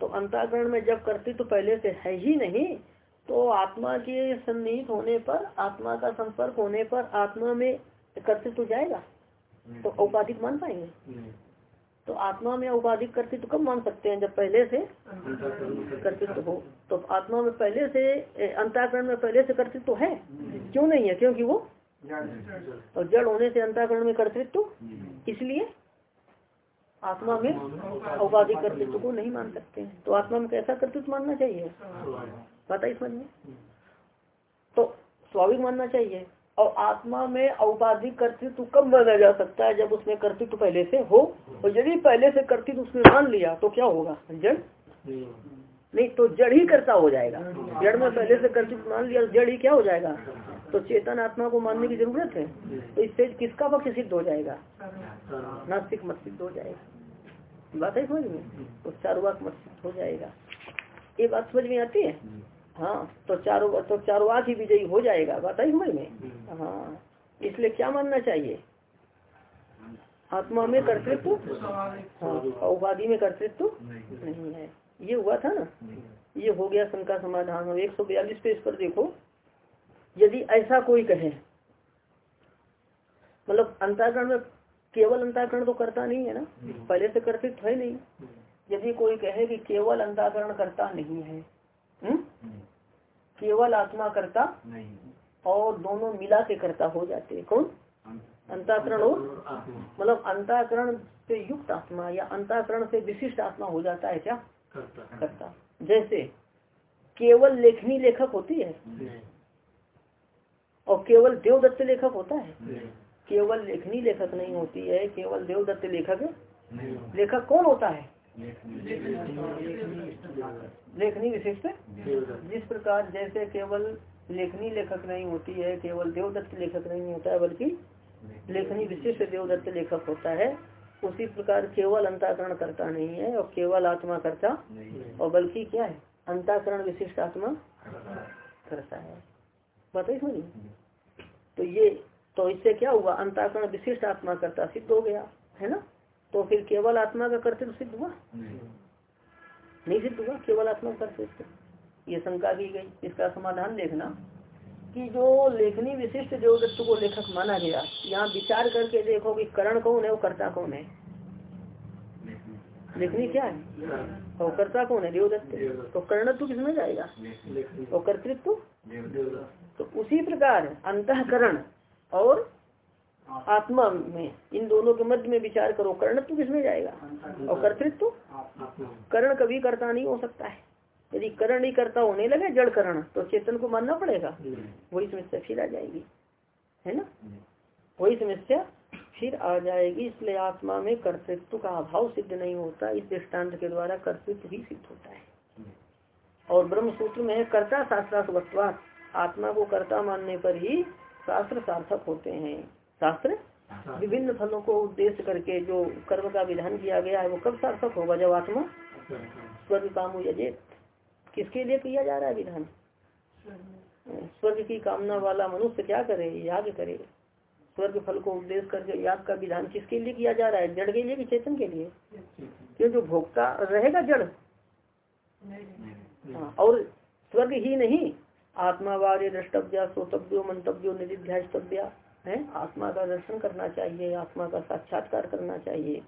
तो अंताकरण में जब कर्तृत्व तो पहले से है ही नहीं तो आत्मा के सन्निहित होने पर आत्मा का संपर्क होने पर आत्मा में कर्तृत्व तो जाएगा? तो औपाधिक मान पाएँगे? तो आत्मा में औपाधिक कर्तृत्व कब मान सकते हैं? जब पहले से कर्तृत्व हो। तो आत्मा में पहले से अंताकरण में पहले से कर्तृत्व है? क्यों नहीं है? क्योंकि वो और जड़ होने से अंताकरण में कर्तृत्व? इसलिए आत्मा में औपाधिक कर्तृत्व को नहीं मान सकते हैं। तो आत्मा में कैसा कर्तृत्व मानना चाहिए? पता ही समझ में तो स्वाभाविक मानना चाहिए, और आत्मा में औपाधिक कर्तृत्व कब माना जा सकता है? जब उसमें कर्तृत्व पहले से हो, और यदि पहले से कर्तृत्व उसने मान लिया तो क्या होगा? जड़? नहीं तो जड़ ही कर्ता हो जाएगा। जड़ में पहले से कर्तृत्व मान लिया जड़ ही क्या हो जाएगा? तो चेतन आत्मा को मानने की ज़रूरत है। तो इससे किसका पक्ष सिद्ध हो जाएगा? नास्तिक मत सिद्ध हो जाएगा। बात है समझ में? तो मत सिद्ध हो जाएगा। ये बात समझ में आती है? हाँ तो चारों तो चारुवाक ही विजयी हो जाएगा बात समझ में? हाँ इसलिए क्या मानना चाहिए? आत्मा में कर्तृत्व? हाँ उपाधि में कर्तृत्व? नहीं। है। ये हुआ था ना? ये हो गया शंका समाधान। एक सौ बयालीस पेज पर देखो। यदि ऐसा कोई कहे मतलब अंताकरण में केवल अंताकरण तो करता नहीं है ना? पहले से कर्तृत्व है नहीं। यदि कोई कहे कि केवल अंताकरण करता नहीं है हुँ? केवल आत्मा करता और दोनों मिला के करता हो जाते हैं। कौन? अंताकरण और मतलब अंताकरण से युक्त आत्मा या अंताकरण से विशिष्ट आत्मा हो जाता है क्या? करता। जैसे केवल लेखनी लेखक होती है? और केवल देवदत्त लेखक होता है? केवल लेखनी लेखक नहीं होती है केवल देवदत्त लेखक लेखक कौन होता है? लेखनी विशिष्ट? जिस प्रकार जैसे केवल लेखनी लेखक नहीं होती है, केवल देवदत्त लेखक नहीं होता है, बल्कि लेखनी विशिष्ट देवदत्त लेखक होता है, उसी प्रकार केवल अंताकरण करता नहीं है और केवल आत्मा करता और बल्कि क्या है? अंताकरण विशिष्ट आत्मा करता है। बताइए समझ तो ये तो इससे क्या हुआ? अंताकरण विशिष्ट आत्मा करता, सिद्ध हो गया, है ना? तो फिर केवल आत्मा का कर्तव्य सिद्ध हुआ? नहीं सिद्ध हुआ, केवल आत्मा का कर्तव्य ये शंका की गई। इसका समाधान देखना कि जो लेखनी विशिष्ट देवदत्त को लेखक माना गया, यहाँ विचार करके देखो कि करण कौन है वो कर्ता कौन है। लेखनी क्या है? और कर्ता कौन है? देवदत्त। तो कर्णत्व किसमें जाएगा? और कर्तृत्व? तो उसी प्रकार अंतकरण और आत्मा में, इन दोनों के मध्य में विचार करो, कर्णत्व किसमें जाएगा? और कर्तृत्व? कर्ण कभी करता नहीं हो सकता है। यदि कर्ण नहीं करता होने लगे, जड़ करण तो चेतन को मानना पड़ेगा। वही समस्या फिर आ जाएगी। है ना? वही समस्या फिर आ जाएगी, इसलिए आत्मा में कर्तृत्व का अभाव सिद्ध नहीं होता। इस दृष्टांत के द्वारा कर्तृत्व ही सिद्ध होता है। और ब्रह्म सूत्र में है, कर्ता शास्त्रार्थवत्वात। आत्मा को कर्ता मानने पर ही शास्त्र सार्थक होते हैं। शास्त्र विभिन्न फलों को उद्देश्य करके जो कर्म का विधान किया गया है वो कब सार्थक होगा? जब आत्मा स्वर्ग काम यजेत किसके लिए किया जा रहा है विधान? स्वर्ग की कामना वाला मनुष्य क्या करे? याद करे। स्वर्ग फल को उपदेश करके याद का विधान किसके लिए किया जा रहा है? जड़ के लिए कि चेतन के लिए? क्यों? जो भोक्ता रहेगा जड़। हाँ, और स्वर्ग ही नहीं। आत्मा वार्य द्रष्टव्य श्रोतव्यो मंतव्यो निधिध्यास्तव्य है? आत्मा का दर्शन करना चाहिए आत्मा का साक्षात्कार करना चाहिए।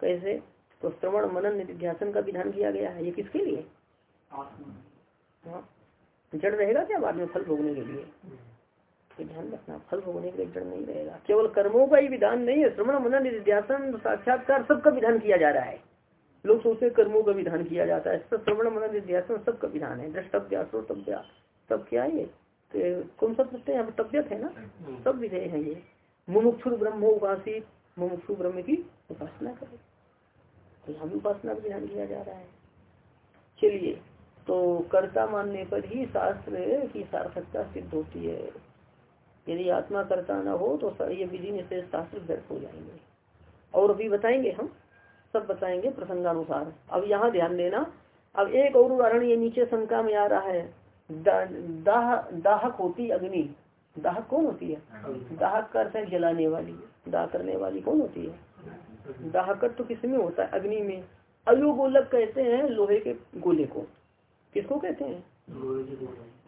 कैसे? तो श्रवण मनन निधिध्यासन का विधान किया गया है। ये किसके लिए? हाँ। जड़ रहेगा क्या बाद में फल भोगने के लिए? ध्यान रखना फल भोगने के लिए जड़ नहीं रहेगा। केवल कर्मों का ही विधान नहीं है श्रवण मनन निधिध्यासन साक्षात्कार सबका विधान किया जा रहा है। लोग सोचते कर्मों का विधान किया जाता है। श्रवण मनन निध्यासन सबका विधान है। द्रष्टव्या श्रोतव्या सब क्या है कौन सा प्रत्यय यहाँ तबियत है ना? सब विधेय है ये। मुमुक्षुर ब्रह्म उपासित मुमुक्षु ब्रह्म की उपासना करे। तो भी उपासना का विधान किया जा रहा है। चलिए तो कर्ता मानने पर ही शास्त्र की सार्थकता सिद्ध होती है। यदि आत्मा कर्ता न हो तो ये विधि निषेध शास्त्र व्यर्थ हो जाएँगे। और अभी बताएँगे हम सब बताएँगे प्रसंगानुसार। अब यहाँ ध्यान देना। अब एक और उदाहरण ये नीचे शंका में आ रहा है। दाह दाहक होती अग्नि। दाहक कौन होती है? दाहक का अर्थ है जलाने वाली। दाह करने वाली कौन होती है? दाहकत तो किसमें होता है अग्नि में। अयोगोलक कहते हैं लोहे के गोले को। किसको कहते हैं?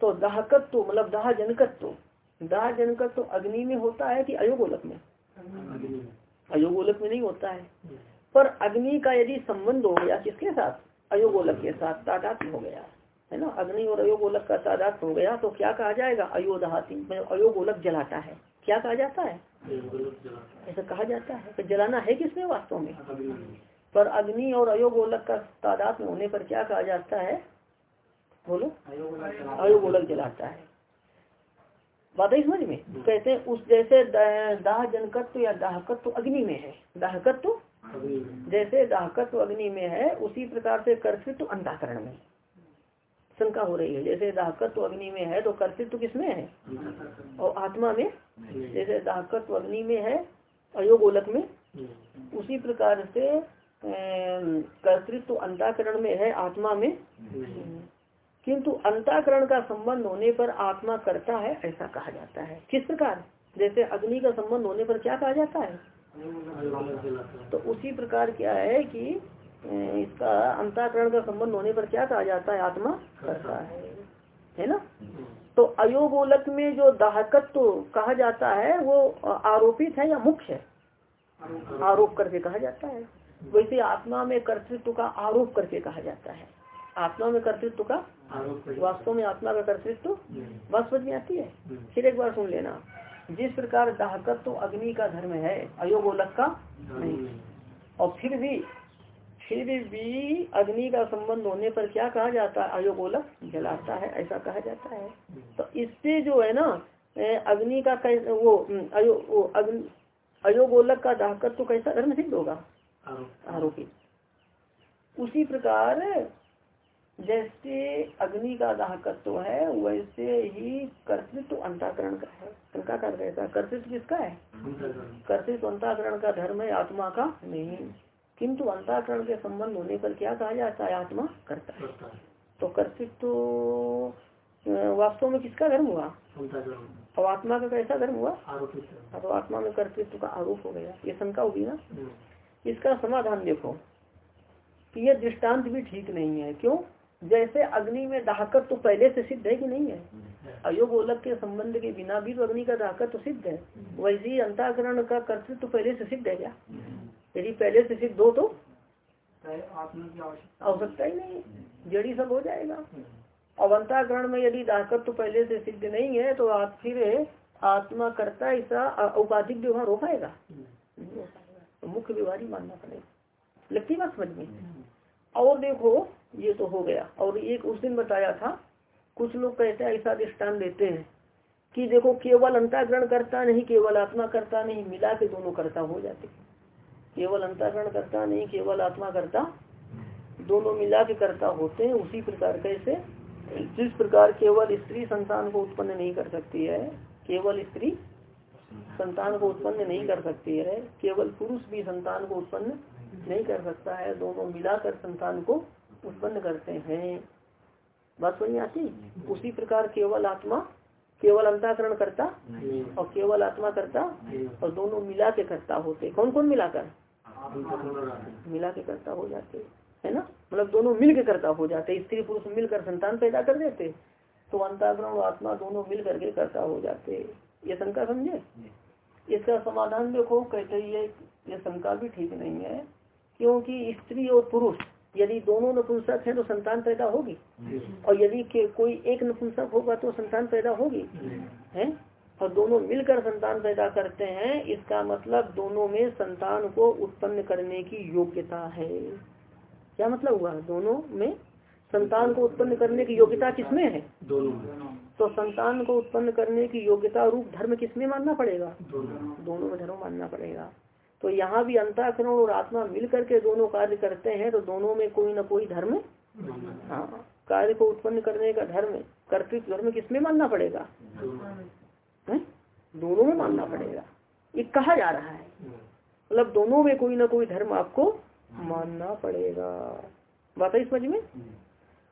तो दाहकत तो मतलब दाह जनकत तो दाह जनकत तो अग्नि में होता है कि अयोगोलक में? अयोगोलक में। नहीं होता है। पर अग्नि का यदि संबंध हो गया किसके साथ? अयोगोलक के साथ तादात्म हो गया। है ना? अग्नि और अयोगोलक का तादात्म हो गया तो क्या कहा जाएगा? अयोदहाती अयोगोलक जलाता है। क्या कहा जाता है? ऐसा कहा जाता है। तो जलाना है किसमें? वास्तव में। पर अग्नि और अयोगोलक का तादात्म होने पर क्या कहा जाता है? बोलो। अयोगोलक जलाता है। बात है समझ में? कहते हैं उस जैसे दाह जनकत्व या दाहकत्व अग्नि में है। दाहकत्व? जैसे दाहकत्व अग्नि में है उसी प्रकार से कर्तृत्व अंधाकरण में। शंका हो रही है। जैसे दाहकत्व अग्नि में है तो कर्तृत्व किसमें है? और आत्मा में? जैसे दाहकत्व अग्नि में है अयोगोलक में? उसी प्रकार से कर्तृत्व अंताकरण में है, आत्मा में? किंतु अंताकरण का संबंध होने पर आत्मा करता है, ऐसा कहा जाता है। किस प्रकार? जैसे अग्नि का संबंध होने पर क्या कहा जाता है? तो उसी प्रकार क्या है कि इसका अंताकरण का संबंध होने पर क्या कहा जाता है? आत्मा करता है। है ना? तो अयोगोलक में जो दाहकत्व तो कहा जाता है वो आरोपित है या मुख्य है? आरोप। करके कहा जाता है। वैसे आत्मा में कर्तृत्व का आरोप करके कहा जाता है। आत्मा में कर्तृत्व का वास्तव में आत्मा का कर्तृत्व बस समझ में आती है। फिर एक बार सुन लेना। जिस प्रकार दाहकत्व तो अग्नि का धर्म है अयोगोलक का नहीं। और फिर भी फिर भी अग्नि का संबंध होने पर क्या कहा जाता है? अयोगोलक जलाता है ऐसा कहा जाता है। तो इससे जो है ना अग्नि का वो अयो वो अग्नि अयोगोलक का दाहकत्व तो कैसा? धर्म सिद्ध होगा आरोपित उसी प्रकार जैसे अग्नि का दाहकत्व है वैसे ही कर्तृत्व तो अंताकरण का है। शंका कर रहता कर्तृत्व किसका है? कर्तृत्व अंताकरण का धर्म है आत्मा का नहीं। किंतु अंताकरण के संबंध होने पर क्या कहा जाता है? आत्मा करता है। तो कर्तृत्व वास्तव में किसका धर्म हुआ? और आत्मा का कैसा धर्म हुआ? तो आत्मा में कर्तृत्व का आरोप हो गया। ये शंका होगी ना? इसका समाधान देखो कि यह दृष्टांत भी ठीक नहीं है। क्यों? जैसे अग्नि में दाहकत तो पहले से सिद्ध है कि नहीं है? अयोगोलक के संबंध के बिना भी तो अग्नि का दाहकत तो सिद्ध है। वैसे ही अंताकरण का कर्तृत्व तो पहले से सिद्ध है क्या? यदि पहले से सिद्ध हो तो आवश्यकता ही नहीं। जड़ी सब हो जाएगा। अब अंताकरण में यदि दाहकत तो पहले से सिद्ध नहीं है तो आप फिर आत्मा करता ऐसा औपाधिक व्यवहार हो पाएगा? हो पाएगा। तो मुख्य व्यवहार ही मानना पड़ेगा। लगती बात समझ में? और देखो ये तो हो गया। और एक उस दिन बताया था कुछ लोग कहते हैं ऐसा दृष्टान देते हैं कि देखो केवल अंताग्रहण करता नहीं केवल आत्मा करता नहीं मिला के दोनों करता हो जाते केवल अंताग्रहण करता नहीं केवल आत्मा करता दोनों मिला के करता होते हैं उसी प्रकार कैसे जिस प्रकार केवल स्त्री संतान को उत्पन्न नहीं कर सकती है केवल स्त्री संतान को उत्पन्न नहीं कर सकती है केवल पुरुष भी संतान को उत्पन्न नहीं कर सकता है दोनों मिलाकर संतान को उत्पन्न करते हैं। बात समझ आती उसी प्रकार केवल आत्मा केवल अंताकरण करता और केवल आत्मा करता और दोनों मिला के करता होते। कौन कौन मिलाकर? मिला के करता हो जाते है ना? मतलब दोनों मिल के करता हो जाते स्त्री पुरुष मिलकर संतान पैदा कर देते तो अंताकरण और आत्मा दोनों मिल करके करता हो जाते। ये शंका समझे? इसका समाधान देखो कहते ये ये शंका भी ठीक नहीं है क्योंकि स्त्री और पुरुष यदि दोनों नपुंसक हैं तो संतान पैदा होगी। और यदि कोई एक नपुंसक होगा तो संतान पैदा होगी। है? और दोनों मिलकर संतान पैदा करते हैं इसका मतलब दोनों में संतान को उत्पन्न करने की योग्यता है। क्या मतलब हुआ? दोनों में संतान को उत्पन्न करने की योग्यता किसमें है? दोनों तो संतान को उत्पन्न करने की योग्यता रूप धर्म किसमें मानना पड़ेगा? दोनों में। धर्म मानना पड़ेगा। तो यहाँ भी अंताकरण और आत्मा मिल करके दोनों कार्य करते हैं तो दोनों में कोई ना कोई धर्म? हाँ कार्य को उत्पन्न करने का धर्म कर्तृत्व धर्म किसमें मानना पड़ेगा? दोनों में मानना पड़ेगा। ये कहा जा रहा है। मतलब दोनों में कोई ना कोई धर्म आपको मानना पड़ेगा। बात है समझ में?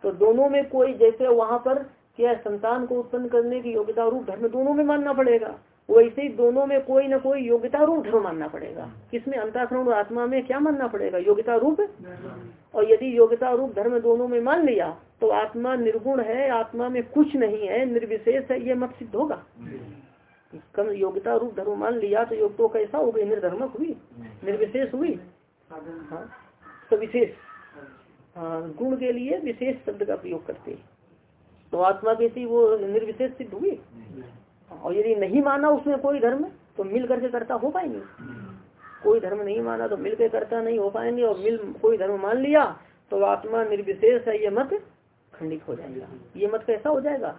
तो दोनों में कोई जैसे वहाँ पर क्या संतान को उत्पन्न करने की योग्यता रूप धर्म दोनों में मानना पड़ेगा। वैसे ही दोनों में कोई ना कोई योग्यता रूप धर्म मानना पड़ेगा। किसमें? अंताकरण और आत्मा में क्या मानना पड़ेगा? योग्यता रूप? और यदि योग्यता रूप धर्म दोनों में मान लिया तो आत्मा निर्गुण है आत्मा में कुछ नहीं है निर्विशेष है ये मत सिद्ध होगा। कम योग्यता रूप धर्म मान लिया तो योग तो कैसा हो गई निर्धर्मक हुई निर्विशेष हुई। हाँ तो विशेष। हाँ गुण के लिए विशेष शब्द का प्रयोग करते तो आत्मा कैसी वो निर्विशेष सिद्ध हुई। और यदि नहीं माना उसमें कोई धर्म तो मिल करके करता हो पाएँगे। कोई धर्म नहीं माना तो मिल के करता नहीं हो पाएँगे, और मिल कोई धर्म मान लिया तो आत्मा निर्विशेष है, ये मत खंडित हो जाएगा। ये मत कैसा हो जाएगा?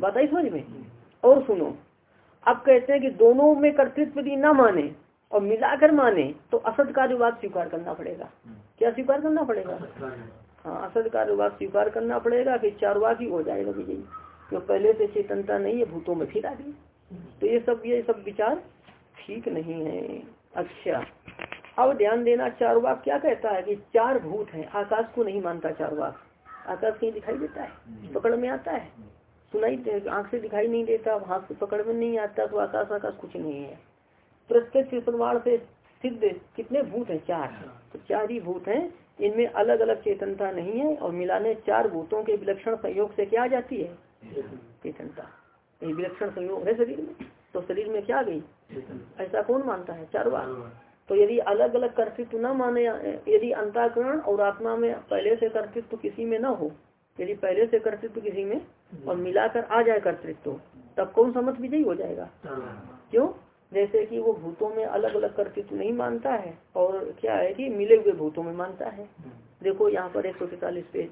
बात आई समझ में? और सुनो, अब कहते हैं कि दोनों में कर्तृत्व यदि न माने, और मिलाकर माने तो असत कार्यवाद स्वीकार करना पड़ेगा। क्या स्वीकार करना पड़ेगा? हाँ असत कार्यवाद स्वीकार करना पड़ेगा कि चारवाद ही हो जाएगा विजयी तो पहले से चेतनता नहीं है भूतों में फिर आ गई। तो ये सब ये सब विचार ठीक नहीं है। अच्छा अब ध्यान देना चार वाक क्या कहता है कि चार भूत है? आकाश को नहीं मानता चार वाक आकाश कहीं दिखाई देता है? पकड़ में आता है? सुनाई आँख से दिखाई नहीं देता हाथ से पकड़ में नहीं आता तो आकाश आकाश कुछ नहीं है। प्रत्यक्ष प्रमाण से सिद्ध कितने भूत है? चार। तो चार ही भूत हैं इनमें अलग अलग चेतनता नहीं है और मिलाने चार भूतों के विलक्षण संयोग से क्या आ जाती है? चेतनता। ये विलक्षण संयोग है शरीर में। तो शरीर में क्या आ गई? ऐसा कौन मानता है? चार बार तो यदि अलग अलग कर्तृत्व न माने यदि अंताकरण और आत्मा में पहले से कर्तृत्व किसी में न हो यदि पहले से कर्तृत्व किसी में और मिलाकर आ जाए कर्तृत्व तब कौन सा मत विजयी हो जाएगा? क्यों? जैसे कि वो भूतों में अलग अलग कर्तृत्व नहीं मानता है और क्या है कि मिले हुए भूतों में मानता है। देखो यहाँ पर एक सौ तैतालीस पेज।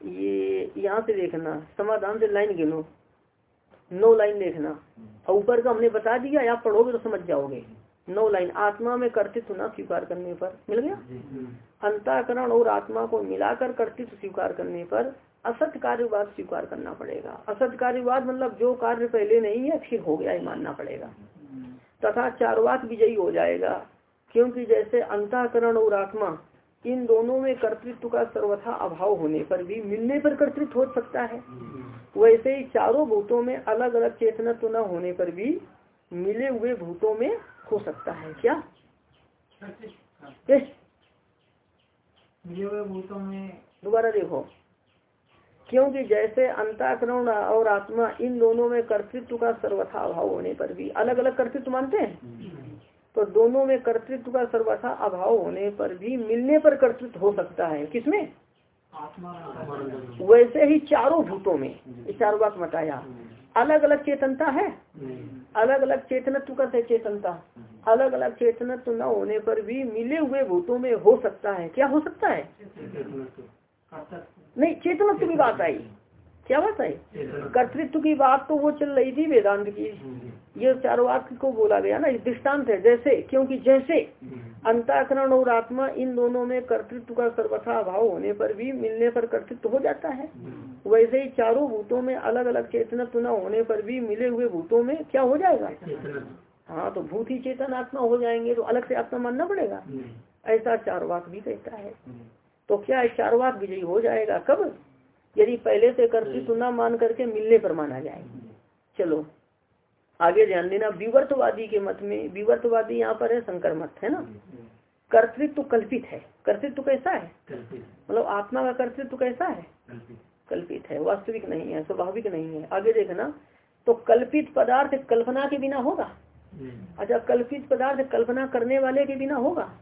ये यहाँ से देखना समाधान से लाइन गिनो। नौ लाइन देखना। और ऊपर का हमने बता दिया आप पढ़ोगे तो समझ जाओगे। नौ लाइन आत्मा में कर्तृत्व न स्वीकार करने पर। मिल गया? अंताकरण और आत्मा को मिलाकर कर्तृत्व स्वीकार करने पर असत कार्यवाद स्वीकार करना पड़ेगा। असत कार्यवाद मतलब जो कार्य पहले नहीं है फिर हो गया ये मानना पड़ेगा। तथा चारवाक विजयी हो जाएगा क्योंकि जैसे अंताकरण और आत्मा इन दोनों में कर्तृत्व का सर्वथा अभाव होने पर भी मिलने पर कर्तृत्व हो सकता है। वैसे ही चारों भूतों में अलग अलग चेतनत्व न होने पर भी मिले हुए भूतों में हो सकता है। क्या? मिले हुए भूतों में दोबारा देखो। क्योंकि जैसे अंताकरण और आत्मा इन दोनों में कर्तृत्व का सर्वथा अभाव होने पर भी अलग अलग कर्तृत्व मानते हैं? तो दोनों में कर्तृत्व का सर्वथा अभाव होने पर भी मिलने पर कर्तृत्व हो सकता है। किसमें? वैसे ही चारों भूतों में। चार बात बताया। अलग अलग चेतनता है? अलग अलग चेतनत्व का चेतनता। अलग अलग चेतनत्व न होने पर भी मिले हुए भूतों में हो सकता है। क्या हो सकता है? नहीं चेतनत्व की बात आई। क्या बात आई? कर्तृत्व की बात तो वो चल रही थी वेदांत की। ये चार वाक्य को बोला गया ना दृष्टांत है जैसे क्योंकि जैसे अंताकरण और आत्मा इन दोनों में कर्तृत्व का सर्वथा अभाव होने पर भी मिलने पर कर्तृत्व हो जाता है। वैसे ही चारों भूतों में अलग अलग चेतनत्व न होने पर भी मिले हुए भूतों में क्या हो जाएगा? हाँ तो भूत ही चेतन आत्मा हो जाएँगे तो अलग से आत्मा मानना पड़ेगा। ऐसा चार वाक भी कहता है। तो क्या चार वाक विजयी हो जाएगा? कब? यदि पहले से कर्तृत्व न मान करके मिलने पर माना जाए चलो आगे ध्यान देना विवर्तवादी के मत में विवर्तवादी यहाँ पर है शंकर मत है ना? कर्तृत्व कल्पित है। कर्तृत्व कैसा है? मतलब आत्मा का कर्तृत्व कैसा है। कल्पित है वास्तविक नहीं है स्वाभाविक नहीं है। आगे देखना तो कल्पित पदार्थ कल्पना के बिना होगा? अच्छा कल्पित पदार्थ कल्पना करने वाले के बिना होगा?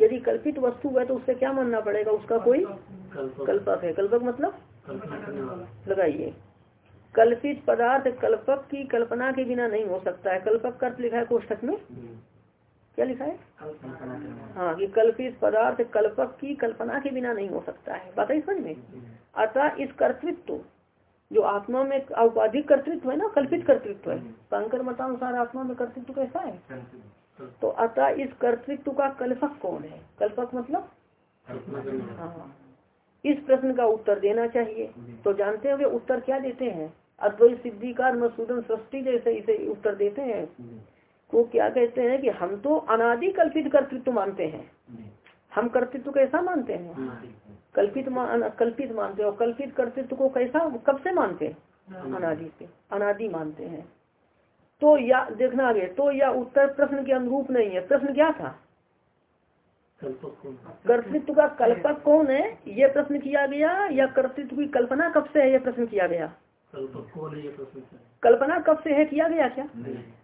यदि कल्पित वस्तु है तो उससे क्या मानना पड़ेगा? उसका कोई कल्पक। है। कल्पक मतलब? लगाइए। कल्पित पदार्थ कल्पक की कल्पना के बिना नहीं हो सकता है। कल्पक कर्त लिखा है कोष्ठक में? क्या लिखा है? हाँ कि कल्पित पदार्थ कल्पक की कल्पना के बिना नहीं हो सकता है। बात है समझ में? अतः इस कर्तृत्व जो आत्मा में औपाधिक कर्तृत्व है ना कल्पित कर्तृत्व है। शंकर मतानुसार आत्मा में कर्तृत्व कैसा है? तो अतः इस कर्तृत्व का कल्पक कौन है? कल्पक मतलब? हाँ। इस प्रश्न का उत्तर देना चाहिए। तो जानते हैं उत्तर क्या देते हैं? अद्वैत सिद्धिकार मसूदन सृष्टि जैसे इसे उत्तर देते हैं। वो क्या कहते हैं कि हम तो अनादि कल्पित कर्तृत्व मानते हैं। हम कर्तृत्व कैसा मानते हैं। कल्पित मान कल्पित मानते हैं। कल्पित कर्तृत्व को कैसा? कब से मानते? हैं अनादि से। अनादि मानते हैं। तो या देखना आगे तो यह उत्तर प्रश्न के अनुरूप नहीं है। प्रश्न क्या था? कर्तृत्व का कल्पक कौन है? ये प्रश्न किया गया या कर्तृत्व की कल्पना कब से है? ये प्रश्न किया गया। कल्पना कब से है? किया गया क्या?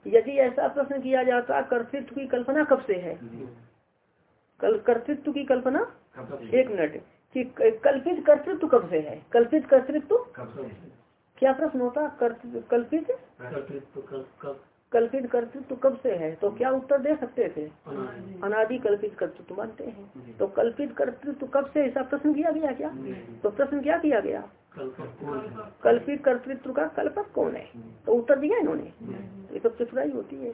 यदि ऐसा प्रश्न किया जाता कर्तृत्व की कल्पना कब से है? कल कर्तृत्व की कल्पना एक मिनट। कि कल्पित कर्तृत्व कब से है? कल्पित कर्तृत्व क्या प्रश्न होता? कल्पित? कल्पित कर्तृत्व कब से है? तो क्या उत्तर दे सकते थे? अनादि। कल्पित कर्तृत्व मानते हैं। तो कल्पित कर्तृत्व कब से ऐसा प्रश्न किया गया क्या? तो प्रश्न क्या किया गया? कल्पित कर्तृत्व का कल्पक कौन है? तो उत्तर दिया इन्होंने। ये सब चतुराई होती है।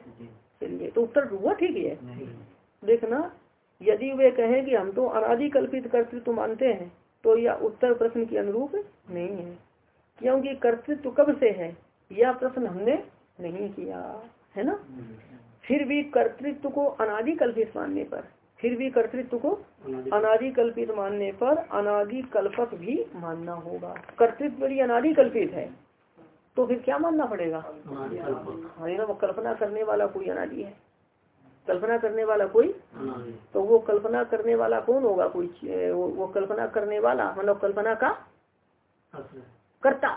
चलिए तो उत्तर हुआ ठीक है देखना यदि वे कहें कि हम तो अनादि कल्पित कर्तृत्व मानते हैं तो यह उत्तर प्रश्न के अनुरूप नहीं है। क्योंकि कर्तृत्व कब से है? यह प्रश्न हमने नहीं किया है ना? फिर भी कर्तृत्व को अनादि कल्पित मानने पर फिर भी कर्तृत्व को अनादि कल्पित। मानने पर अनादि कल्पक भी मानना होगा। कर्तृत्व यदि अनादि कल्पित है तो फिर क्या मानना पड़ेगा? हाँ कल्पना करने वाला कोई अनादि है। कल्पना करने वाला कोई? तो वो कल्पना करने वाला कौन होगा कोई? वो, वो कल्पना करने वाला मतलब कल्पना का कर्ता।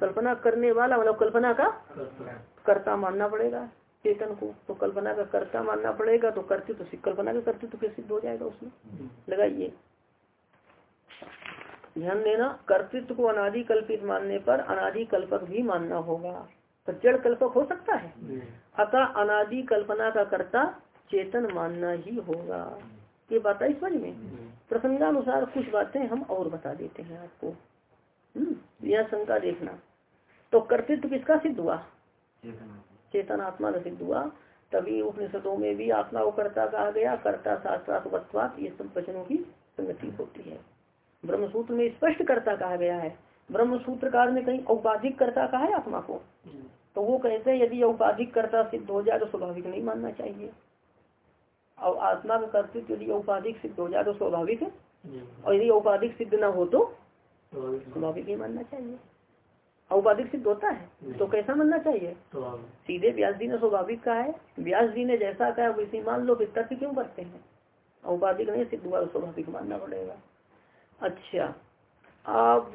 कल्पना करने वाला मतलब कल्पना का कर्ता। मानना पड़ेगा चेतन को। तो कल्पना का कर्ता मानना पड़ेगा तो कर्तृत्व तो कल्पना का कर्तृत्व तो सिद्ध हो जाएगा उसमें? लगाइए। ध्यान देना कर्तृत्व को अनादि कल्पित मानने पर अनादि कल्पक भी मानना होगा। तो जड़ कल्पक हो सकता है? अतः अनादि कल्पना का कर्ता चेतन मानना ही होगा। ये बात आई समझ में? प्रसंगानुसार कुछ बातें हम और बता देते हैं आपको। हम्म, यह शंका देखना। तो कर्तृत्व किसका सिद्ध हुआ? चेतन आत्मा। का सिद्ध हुआ। तभी उपनिषदों में भी आत्मा को कर्ता कहा गया। कर्ता शास्त्रात्वात ये सब वचनों की संगति होती है। ब्रह्मसूत्र में स्पष्ट कर्ता कहा गया है। ब्रह्म सूत्रकार ने कहीं औपाधिक कर्ता कहा है आत्मा को? तो वो कहते हैं यदि औपाधिक कर्ता सिद्ध हो जाए तो स्वाभाविक नहीं मानना चाहिए। और आत्मा का कर्तृत्व यदि औपाधिक सिद्ध हो जाए तो स्वाभाविक है। और यदि औपाधिक सिद्ध न हो तो स्वाभाविक। ही मानना चाहिए। औपाधिक सिद्ध होता है तो कैसा मानना चाहिए? सीधे व्यास जी ने स्वाभाविक कहा है। व्यास जी ने जैसा कहा वैसे मान लो तथ्य क्यों करते हैं? औपाधिक नहीं सिद्ध हुआ स्वाभाविक मानना पड़ेगा। अच्छा आप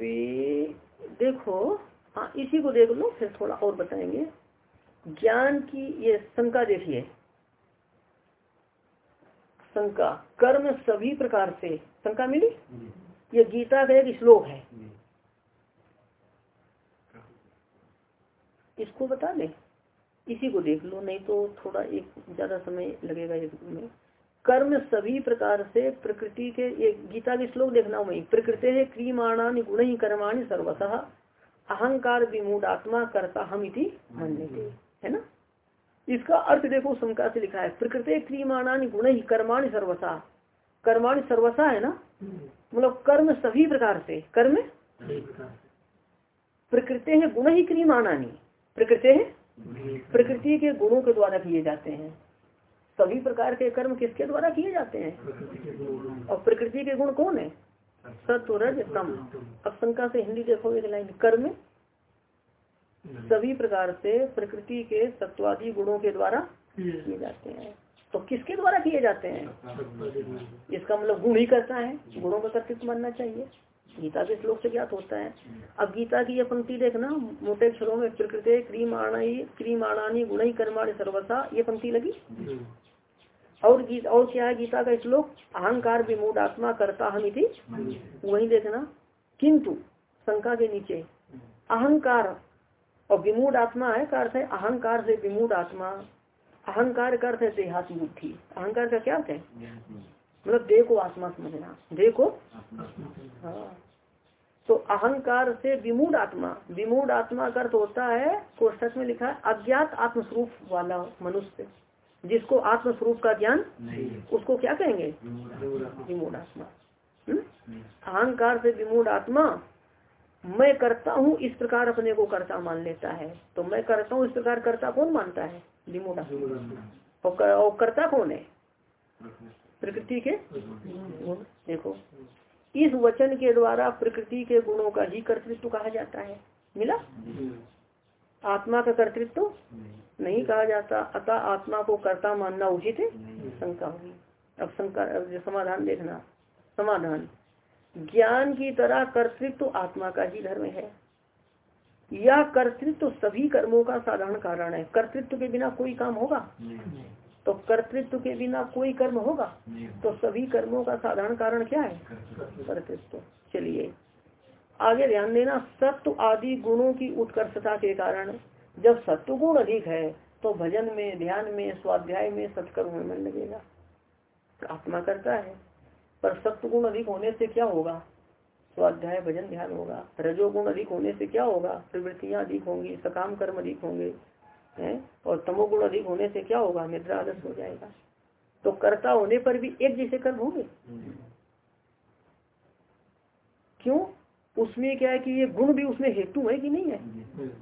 देखो हाँ इसी को देख लो फिर थोड़ा और बताएँगे। ज्ञान की ये शंका देखिए। शंका कर्म सभी प्रकार से शंका मिली? ये गीता का एक श्लोक है। इसको बता दे। इसी को देख लो नहीं तो थोड़ा एक ज़्यादा समय लगेगा एक में। कर्म सभी प्रकार से प्रकृति के एक गीता के श्लोक देखना वही। प्रकृति है क्रीमाणानी गुण ही कर्माणी सर्वतः अहंकार विमूढ़ आत्मा करता हम इति मान्य है ना? इसका अर्थ देखो शंका से लिखा है प्रकृति क्रियमाणानी गुण ही कर्माणी सर्वसा। कर्माणी सर्वसा है ना? मतलब कर्म सभी प्रकार से। कर्म? प्रकृति है गुण ही क्रियमाणानी। प्रकृति है? प्रकृति के गुणों के द्वारा किए जाते हैं। सभी प्रकार के कर्म किसके द्वारा किए जाते हैं? और प्रकृति के गुण कौन है? सत्व रज तम अब शंका से हिंदी देखो एक लाइन कर्म सभी प्रकार से प्रकृति के सत्वादी गुणों के द्वारा किए जाते हैं। तो किसके द्वारा किए जाते हैं? इसका मतलब गुण ही करता है। गुणों का कर्तृत्व मानना चाहिए। गीता के श्लोक से ज्ञात होता है। अब गीता की यह पंक्ति देखना। मोटे अक्षरों में प्रकृति क्रीमाणी क्रीमाणानी गुण ही कर्माणी सर्वसा ये पंक्ति लगी? और गीत और क्या है गीता का श्लोक? अहंकार विमूढ़ आत्मा करता हम इति वही देखना। किंतु शंका के नीचे अहंकार और विमूढ़ आत्मा है का अर्थ है अहंकार से विमूढ़ आत्मा। अहंकार का अर्थ है देहात्म बुद्धि। अहंकार का क्या अर्थ है? मतलब देह को आत्मा समझना। देह को? हाँ। तो अहंकार से विमूढ़ आत्मा। विमूढ़ आत्मा का अर्थ होता है कोष्ठक में लिखा है अज्ञात आत्मस्वरूप वाला मनुष्य। जिसको आत्मस्वरूप का ज्ञान उसको क्या कहेंगे? विमूढ़ आत्मा। हम्म? अहंकार से विमूढ़ आत्मा मैं करता हूँ इस प्रकार अपने को करता मान लेता है। तो मैं करता हूँ इस प्रकार करता कौन मानता है? विमूढ़ कर, और करता कौन है? प्रकृति के? देखो इस वचन के द्वारा प्रकृति के गुणों का ही कर्तृत्व कहा जाता है। मिला? आत्मा का कर्तृत्व? तो? नहीं कहा जाता। अतः आत्मा को कर्ता मानना उचित है। शंका होगी। अब शंका समाधान देखना। समाधान। ज्ञान की तरह कर्तृत्व तो आत्मा का ही धर्म है। या कर्तृत्व तो सभी कर्मों का साधारण कारण है। कर्तृत्व के बिना कोई काम होगा? तो कर्तृत्व के बिना कोई कर्म होगा? तो सभी कर्मों का साधारण कारण क्या है? कर्तृत्व। चलिए। आगे ध्यान देना सत्व आदि गुणों की उत्कर्षता के कारण जब सत्व गुण अधिक है तो भजन में ध्यान में स्वाध्याय में सत्कर्म में मन लगेगा। आत्मा करता है पर सत्व गुण अधिक होने से क्या होगा? स्वाध्याय भजन ध्यान होगा। रजोगुण अधिक होने से क्या होगा? प्रवृत्तियाँ अधिक होंगी सकाम कर्म अधिक होंगे है? और तमोगुण अधिक होने से क्या होगा? निद्रा आदर्श हो जाएगा। तो कर्ता होने पर भी एक जैसे कर्म होंगे? क्यों? उसमें क्या है कि ये गुण भी उसमें हेतु है कि नहीं है,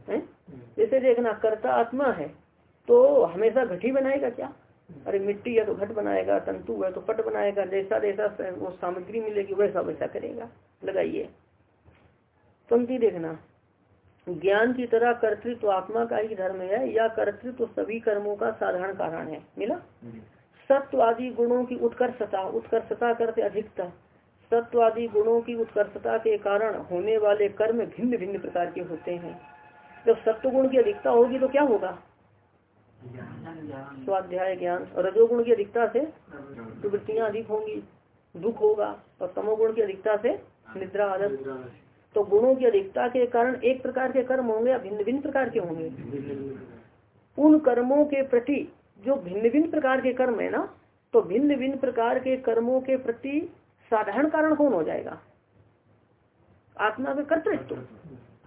है? जैसे देखना कर्ता आत्मा है तो हमेशा घटी बनाएगा क्या? अरे मिट्टी है तो घट बनाएगा तंतु है तो पट बनाएगा जैसा जैसा वो सामग्री मिलेगी वैसा वैसा करेगा। लगाइए। पंक्ति देखना। ज्ञान की तरह कर्तृत्व तो आत्मा का ही धर्म है या कर्तृत्व तो सभी कर्मों का साधारण कारण है? मिला? सत्व आदि गुणों की उत्कर्षता उत्कर्षता करते अधिकता। सत्व आदि गुणों की उत्कर्षता के कारण होने वाले कर्म भिन्न भिन्न प्रकार के होते हैं। जब सत्व गुण की अधिकता होगी तो क्या होगा? स्वाध्याय ज्ञान। और रजोगुण की अधिकता से प्रवृत्तियाँ अधिक होंगी दुख होगा और तमोगुण की अधिकता से निद्रा आदत। तो गुणों की अधिकता के कारण एक प्रकार के कर्म होंगे या भिन्न भिन्न प्रकार के होंगे? उन कर्मों के प्रति जो भिन्न भिन्न प्रकार के कर्म है ना तो भिन्न भिन्न प्रकार के कर्मों के प्रति साधारण कारण कौन हो जाएगा? आत्मा का कर्तृत्व।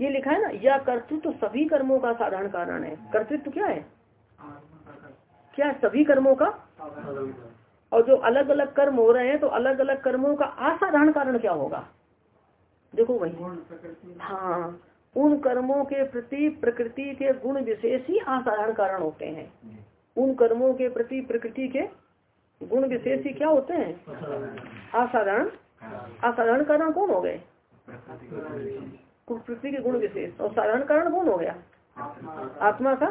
ये लिखा है ना यह कर्तृत्व सभी कर्मों का साधारण कारण है। कर्तृत्व क्या है? क्या सभी कर्मों का? और जो अलग अलग कर्म हो रहे हैं तो अलग अलग कर्मों का असाधारण कारण क्या होगा? देखो वही। हाँ उन कर्मों के प्रति प्रकृति के गुण विशेष ही असाधारण कारण होते हैं। उन कर्मों के प्रति प्रकृति के गुण विशेष ही क्या होते हैं? असाधारण। असाधारण कारण कौन हो गए? पृथ्वी के गुण विशेष। और साधारण कारण कौन हो गया? आत्मा का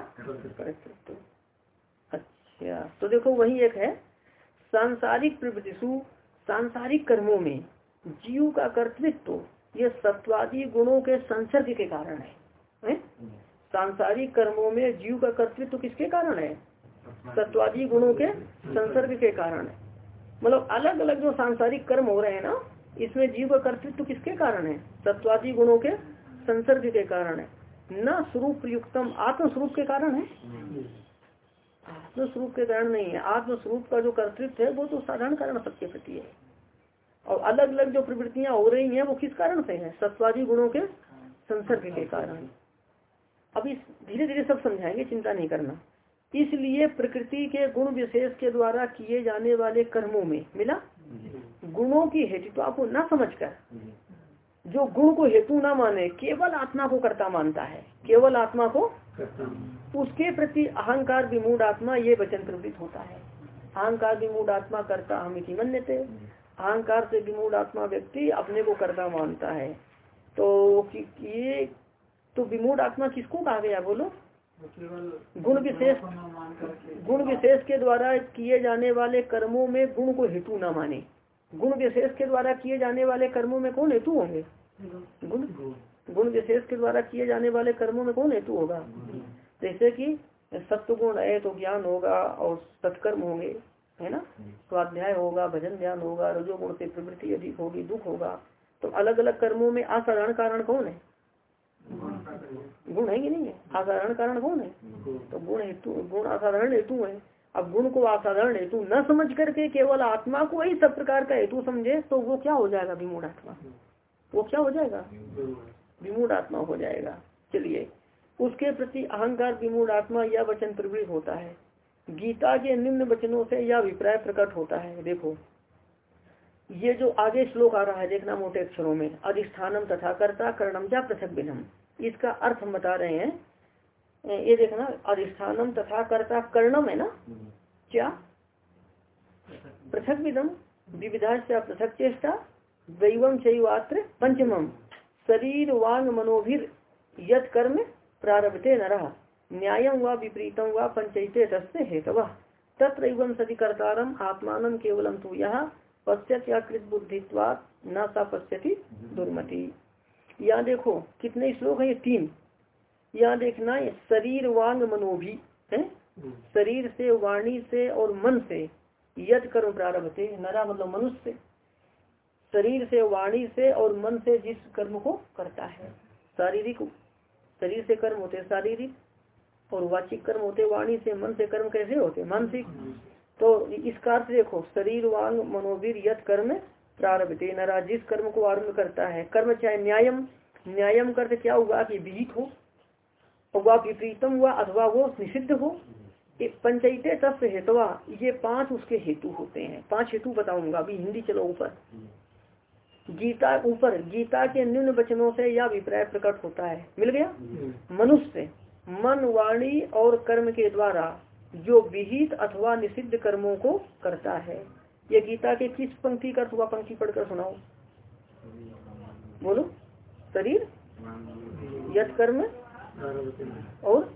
अच्छा तो देखो वही एक है। सांसारिक प्रवृत्तिशु सांसारिक कर्मों में जीव का कर्तृत्व ये सत्वादी गुणों के संसर्ग के कारण है, है? सांसारिक कर्मों में जीव का कर्तृत्व किसके कारण है? सत्वादी गुणों के संसर्ग के कारण है। मतलब अलग अलग जो सांसारिक कर्म हो रहे हैं ना, इसमें जीव का कर्तृत्व किसके कारण है? तत्वादी गुणों के संसर्ग के कारण है। न स्वरूप युक्तम आत्मस्वरूप के कारण है? आत्मस्वरूप के कारण नहीं है। आत्मस्वरूप का जो कर्तृत्व है, वो तो साधारण कारण सबके प्रति है। और अलग अलग जो प्रवृत्तियाँ हो रही हैं, वो किस कारण से है? सत्वादी गुणों के संसर्ग के कारण। अभी धीरे धीरे सब समझाएँगे, चिंता नहीं करना। इसलिए प्रकृति के गुण विशेष के द्वारा किए जाने वाले कर्मों में मिला। गुणों की हेतु को न समझकर जो गुण को हेतु ना माने केवल आत्मा को कर्ता मानता है। केवल आत्मा को उसके प्रति अहंकार विमूढ़ आत्मा ये वचन प्रवृत्त होता है। अहंकार विमूढ़ आत्मा करता हम इसी थे अहंकार से विमूढ़ आत्मा व्यक्ति अपने को कर्ता मानता है। तो ये तो विमूढ़ आत्मा किसको कहा गया? बोलो। गुण विशेष गुण विशेष के द्वारा किए जाने वाले कर्मों में गुण को हेतु न माने। गुण विशेष के द्वारा किए जाने वाले कर्मों में कौन हेतु होंगे? गुण। गुण विशेष के द्वारा किए जाने वाले कर्मों में कौन हेतु होगा? जैसे कि सत्य गुण है तो ज्ञान होगा और सत्कर्म होंगे है ना? स्वाध्याय होगा भजन ध्यान होगा रजोगुण से प्रवृत्ति अधिक होगी दुख होगा। तो अलग अलग कर्मों में असाधारण कारण कौन है? गुण है कि नहीं है? असाधारण कारण कौन है? तो गुण हेतु, गुण असाधारण हेतु है। अब गुण को असाधारण हेतु न समझ करके केवल आत्मा को ही सब प्रकार का हेतु समझे तो वो क्या हो जाएगा विमूढ़ आत्मा? वो क्या हो जाएगा? विमूढ़ आत्मा हो जाएगा। चलिए, उसके प्रति अहंकार विमूढ़ आत्मा यह वचन प्रवृत्त होता है। गीता के निम्न वचनों से यह अभिप्राय प्रकट होता है। देखो ये जो आगे श्लोक आ रहा है, देखना मोटे अक्षरों में, अधिष्ठानम तथा कर्ता कर्णम जा पृथक बिनम इसका अर्थ हम बता रहे हैं। ये देखना, अधिष्ठानम तथा कर्ता कर्णम है ना? क्या? पृथक विदम विविधा से पृथक चेष्टा दैवम चैवात्र पंचमम शरीर वांग मनोभिर यद कर्म प्रारभते न रहा न्यायम व विपरीतम व पंचयते तस्ते हेतव। तत्र सदी कर्तारम, आत्मान केवलम तो यह पश्चात या कृत बुद्धित्वात न सा पश्यति दुर्मति। यहाँ देखो कितने श्लोक है ये तीन। यहाँ देखना है शरीर वांग मनोभी है? शरीर से वाणी से और मन से यद कर्म प्रारंभ थे नरा मतलब मनुष्य। शरीर से वाणी से और मन से जिस कर्म को करता है शारीरिक शरीर से कर्म होते शारीरिक और वाचिक कर्म होते वाणी से मन से कर्म कैसे होते मानसिक। तो इसका अर्थ देखो शरीर वांग मनोवीर यथ कर्म प्रारंभ नरा जिस कर्म को आरंभ करता है कर्म चाहे न्यायम न्यायम करते क्या हुआ कि विहित हो वह विपरीतम हुआ अथवा वो निषिद्ध हो पंचायते तत्व हेतवा ये पाँच उसके हेतु होते हैं। पाँच हेतु बताऊँगा अभी हिंदी चलो ऊपर। गीता ऊपर गीता के निम्न वचनों से यह अभिप्राय प्रकट होता है। मिल गया? मनुष्य मन वाणी और कर्म के द्वारा जो विहित अथवा निषिद्ध कर्मों को करता है। ये गीता के किस पंक्ति का अथवा पंक्ति पढ़कर सुनाओ बोलो। शरीर? यथ कर्म और?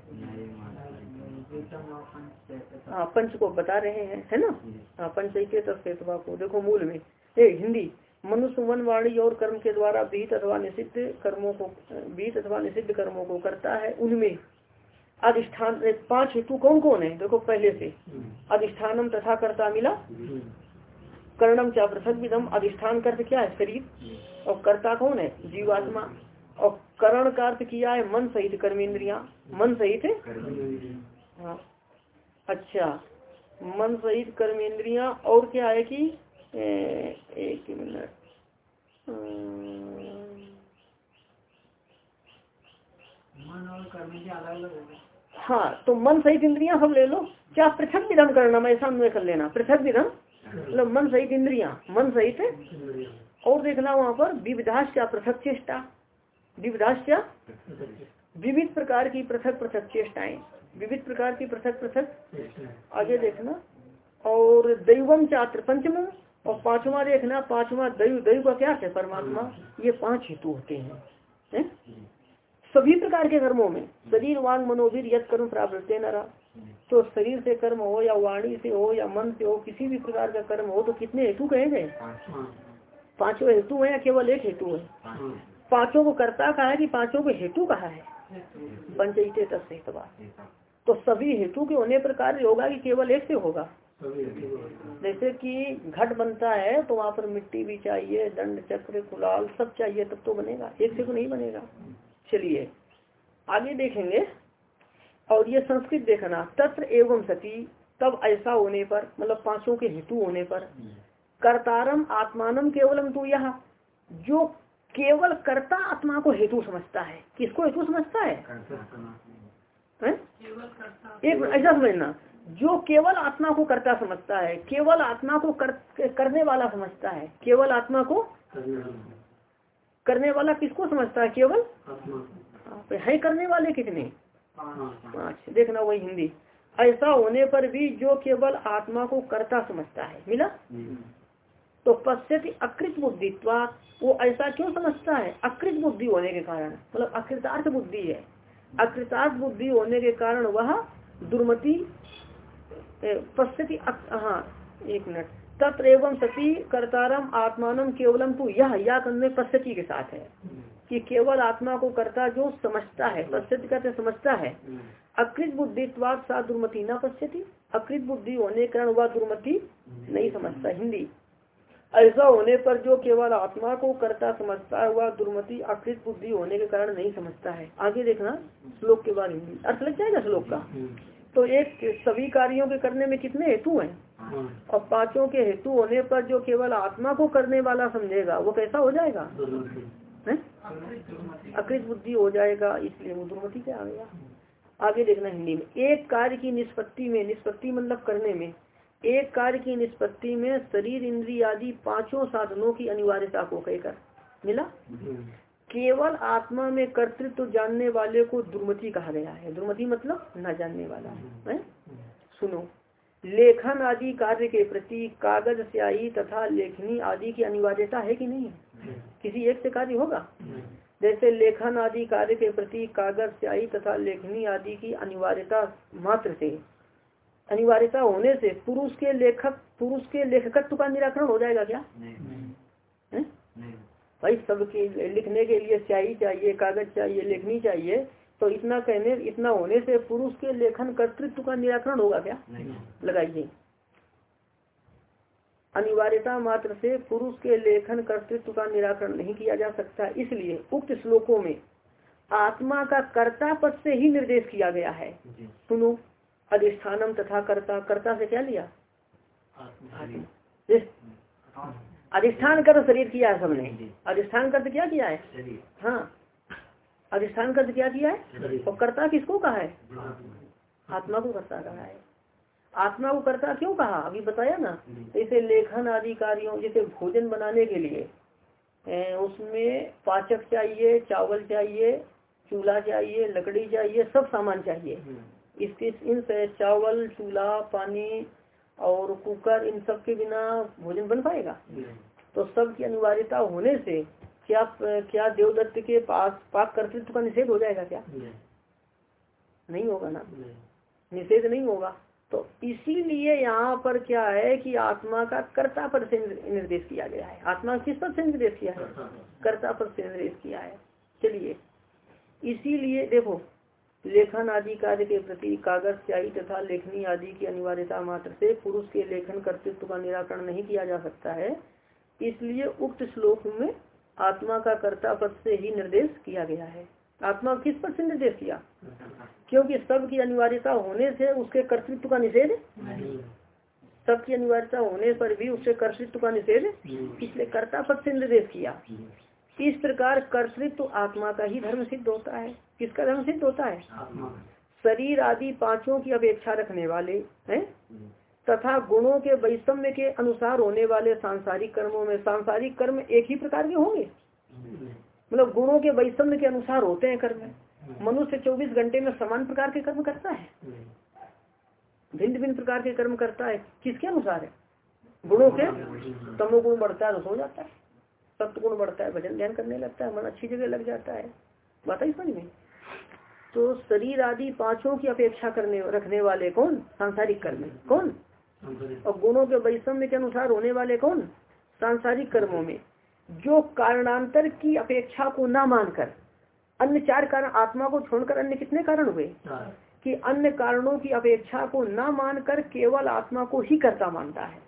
हाँ पंच को बता रहे हैं, है ना? हाँ पंचयते तत्वा को देखो मूल में। ए, हिंदी। मनुष्य वन वाणी और कर्म के द्वारा बीत अथवा निषिद्ध कर्मों को बीत अथवा निषिद्ध कर्मों को करता है। उनमें अधिष्ठान पाँच हेतु कौन कौन है? देखो पहले से। अधिष्ठानम तथा कर्ता मिला। कर्णम क्या पृथक विधम अधिष्ठान कर्त क्या है? शरीर। और कर्ता कौन है? जीवात्मा। और करण का अर्थ किया है? मन सहित कर्मेंद्रिया। मन सहित? हाँ। अच्छा। मन सहित कर्मेंद्रिया। और क्या है कि ए, एक मिनट मन और कर्म अलग अलग हाँ तो मन सहित इंद्रिया हम ले लो। क्या पृथक विधम करना मैं ऐसा कर लेना? पृथक विधम मतलब मन सहित इंद्रिया, मन सहित और देखना वहाँ पर विविधाश क्या पृथक चेष्टा? विविधाश क्या? विविध प्रकार की पृथक पृथक चेष्टाएँ। विविध प्रकार की पृथक पृथक आगे देखना। और दैवम चात्र पंचम और पांचवा देखना। पांचवा दैव दैव का क्या है? परमात्मा। ये पाँच हेतु होते हैं। है? सभी प्रकार के कर्मों में, शरीर वांग मनोवीर यद कर्म, प्राप्त न रहा तो शरीर से कर्म हो या वाणी से हो या मन से हो, किसी भी प्रकार का कर्म हो तो कितने हेतु कहे गए? पाँचों हेतु है या केवल एक हेतु है? पाँचों को कर्ता कहा है कि पाँचों को हेतु कहा है? पंचयते तत्वा तो सभी हेतु के होने पर कार्य होगा कि केवल एक से होगा? जैसे कि घट बनता है तो वहाँ पर मिट्टी भी चाहिए, दंड, चक्र, कुलाल सब चाहिए, तब तो बनेगा। एक से तो नहीं बनेगा। चलिए आगे देखेंगे। और ये संस्कृत देखना तत्र एवं सती तब ऐसा होने पर मतलब पाँचों के हेतु होने पर कर्तारम आत्मानम केवलम तो यह। जो केवल कर्ता आत्मा को हेतु समझता है किसको हेतु समझता है, है? एक ऐसा समझना। जो केवल आत्मा को कर्ता समझता है केवल आत्मा को कर, करने वाला समझता है केवल आत्मा को करने वाला किसको समझता है केवल? है करने वाले कितने? अच्छा देखना वही हिंदी। ऐसा होने पर भी जो केवल आत्मा को कर्ता समझता है मिला? तो पश्चिम अकृत बुद्धित्वा वो ऐसा क्यों समझता है? अकृत बुद्धि होने के कारण। मतलब अकृतार्थ बुद्धि है। अकृतार्थ बुद्धि होने के कारण वह दुर्मति पश्यति हाँ एक मिनट। तत्र एवं सती कर्तारम आत्मान केवलम तो यह या करने पश्यति के साथ है। कि केवल आत्मा को कर्ता जो समझता है पश्यति कहते समझता है। अकृत बुद्धित्वाद सा दुर्मति न पश्यति अकृत बुद्धि होने के कारण वह दुर्मति नहीं समझता हिंदी। ऐसा होने पर जो केवल आत्मा को कर्ता समझता है वह दुर्मति अकृत बुद्धि होने के कारण नहीं समझता है। आगे देखना श्लोक के बाद हिंदी। अर्थ लग जाएगा श्लोक का? तो एक सभी कार्यों के करने में कितने हेतु हैं? और पाँचों के हेतु होने पर जो केवल आत्मा को करने वाला समझेगा वो कैसा हो जाएगा? अकृत बुद्धि हो जाएगा इसलिए वो दुर्मति क्या आ गया आगे देखना हिंदी में। एक कार्य की निष्पत्ति में निष्पत्ति मतलब करने में एक कार्य की निष्पत्ति में शरीर इंद्रिय आदि पाँचों साधनों की अनिवार्यता को कहकर मिला? केवल आत्मा में कर्तृत्व तो जानने वाले को दुर्मति कहा गया है। दुर्मति मतलब न जानने वाला है? सुनो। लेखन आदि कार्य के प्रति कागज़ स्याही तथा लेखनी आदि की अनिवार्यता है कि नहीं किसी एक से कार्य होगा? जैसे लेखन आदि कार्य के प्रति कागज़ स्याही तथा लेखनी आदि की अनिवार्यता मात्र से अनिवार्यता होने से पुरुष के लेखक पुरुष के लेखकत्व का निराकरण हो जाएगा क्या? नहीं, नहीं, नहीं। भाई सबके लिखने के लिए स्याही चाहिए कागज़ चाहिए लिखनी चाहिए तो इतना कहने इतना होने से पुरुष के लेखन कर्तृत्व का निराकरण होगा क्या? लगाइए। अनिवार्यता मात्र से पुरुष के लेखन कर्तृत्व का निराकरण नहीं किया जा सकता। इसलिए उक्त श्लोकों में आत्मा का कर्ता पद से ही निर्देश किया गया है। सुनो अधिष्ठानम तथा कर्ता। कर्ता से क्या लिया? अधिष्ठान कर शरीर किया है सबने। अधिष्ठान कर क्या किया है? हाँ। अधिष्ठान कर क्या किया है? और कर्ता किसको कहा है? आत्मा को कर्ता कहा है। आत्मा को कर्ता क्यों कहा? अभी बताया ना। जैसे लेखन आदि कार्यों जैसे भोजन बनाने के लिए उसमें पाचक चाहिए चावल चाहिए चूल्हा चाहिए लकड़ी चाहिए सब सामान चाहिए। इसके इन चावल चूल्हा पानी और कुकर इन सब के बिना भोजन बन पाएगा? तो सब की अनिवार्यता होने से क्या क्या देवदत्त के पास पाक कर्तृत्व का निषेध हो जाएगा क्या? नहीं। होगा ना? निषेध नहीं होगा। तो इसीलिए यहाँ पर क्या है कि आत्मा का कर्ता पर से निर्देश किया गया है। आत्मा किस पर से निर्देश किया है? कर्ता पर से निर्देश किया है। चलिए इसीलिए देखो लेखन आदि कार्य के प्रति कागज़ स्याही तथा लेखनी आदि की अनिवार्यता मात्र से पुरुष के लेखन कर्तृत्व का निराकरण नहीं किया जा सकता है। इसलिए उक्त श्लोक में आत्मा का कर्ता पद से ही निर्देश किया गया है। आत्मा किस पद से निर्देश किया? क्योंकि सब की अनिवार्यता होने से उसके कर्तृत्व का निषेध सब की अनिवार्यता होने पर भी उसके कर्तृत्व का निषेध इसलिए कर्ता पद से निर्देश किया। इस प्रकार कर्तृत्व आत्मा का ही धर्म सिद्ध होता है। किसका धर्म सिद्ध होता है? शरीर आदि पाँचों की अपेक्षा रखने वाले हैं? तथा गुणों के वैषम्य के अनुसार होने वाले सांसारिक कर्मों में सांसारिक कर्म एक ही प्रकार के होंगे? मतलब गुणों के वैषम्य के अनुसार होते हैं कर्म। मनुष्य 24 घंटे में समान प्रकार के कर्म करता है। भिन्न भिन्न प्रकार के कर्म करता है। किसके अनुसार है? गुणों के। तमोगुण बढ़ता है तो सो जाता है। सत्य गुण बढ़ता है भजन ध्यान करने लगता है मन अच्छी जगह लग जाता है। बात ही समझ में? तो शरीर आदि पाँचों की अपेक्षा करने रखने वाले कौन? सांसारिक कर्म। कौन? और गुणों के वैषम्य के अनुसार होने वाले कौन? सांसारिक कर्मों में। जो कारणांतर की अपेक्षा को ना मानकर अन्य चार कारण आत्मा को छोड़कर अन्य कितने कारण हुए? कि अन्य कारणों की अपेक्षा को न मानकर केवल आत्मा को ही करता मानता है।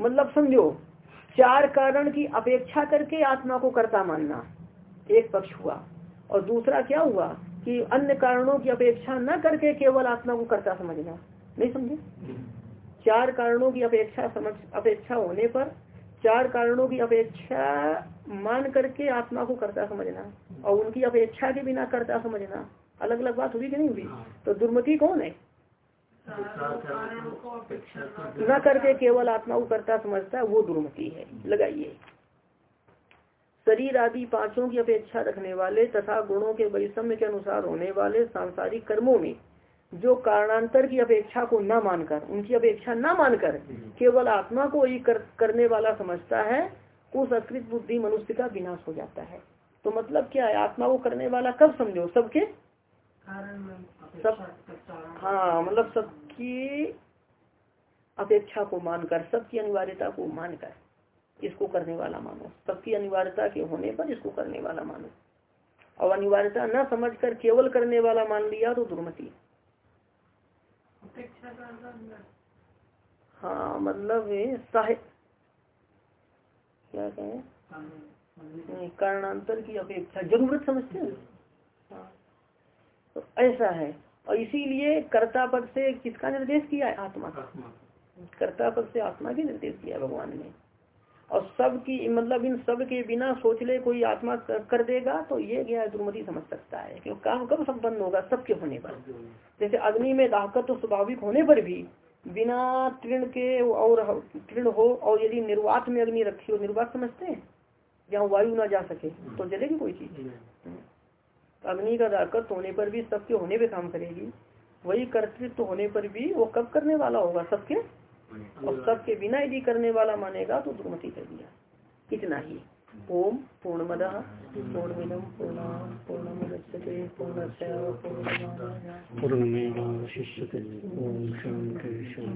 मतलब समझो चार कारण की अपेक्षा करके आत्मा को करता मानना। एक पक्ष हुआ और दूसरा क्या हुआ कि अन्य कारणों की अपेक्षा न करके केवल आत्मा को करता समझना। नहीं समझे? चार कारणों की अपेक्षा समझ अपेक्षा होने पर चार कारणों की अपेक्षा मान करके आत्मा को करता समझना और उनकी अपेक्षा के बिना करता समझना अलग अलग बात हुई कि नहीं हुई? तो दुर्मति कौन है? न करके केवल आत्मा को करता समझता है वो दुर्मति है लगाइए। शरीर आदि पाँचों की अपेक्षा रखने वाले तथा गुणों के वैषम्य के अनुसार होने वाले सांसारिक कर्मों में जो कारणांतर की अपेक्षा को न मानकर उनकी अपेक्षा न मानकर केवल आत्मा को ही कर, करने वाला समझता है उस अकृत बुद्धि मनुष्य का विनाश हो जाता है। तो मतलब क्या है? आत्मा को करने वाला कब समझो? सबके? सब हाँ मतलब सबकी अपेक्षा को मानकर सबकी अनिवार्यता को मानकर इसको करने वाला मानो। सबकी अनिवार्यता के होने पर इसको करने वाला मानो। और अनिवार्यता न समझकर केवल करने वाला मान लिया तो दुर्मति। हाँ मतलब क्या कहें? कारणांतर की अपेक्षा। ज़रूरत समझते हैं? हाँ। ऐसा है। और इसीलिए कर्ता पद से किसका निर्देश किया है? आत्मा का। कर्ता पद से आत्मा की निर्देश किया भगवान ने। और सब की मतलब इन सब के बिना सोच ले कोई आत्मा कर देगा तो ये गया दुर्मति समझ सकता है। क्योंकि काम कब संपन्न होगा? सबके होने पर। जैसे अग्नि में दाहकत तो स्वाभाविक होने पर भी बिना तृण के और तृण हो और यदि निर्वात में अग्नि रखी हो निर्वात समझते हैं? जहाँ वायु ना जा सके तो जलेगी कोई चीज़। अग्नि का दाहकत होने पर भी सबके होने पे काम करेगी। वही कर्तृत्व होने पर भी वो कब करने वाला होगा? सबके? और सबके बिना यदि करने वाला मानेगा तो दुर्मति कर दिया। इतना ही। ओम पूर्णमद। पूर्णमिदम पूर्ण। ओम शांति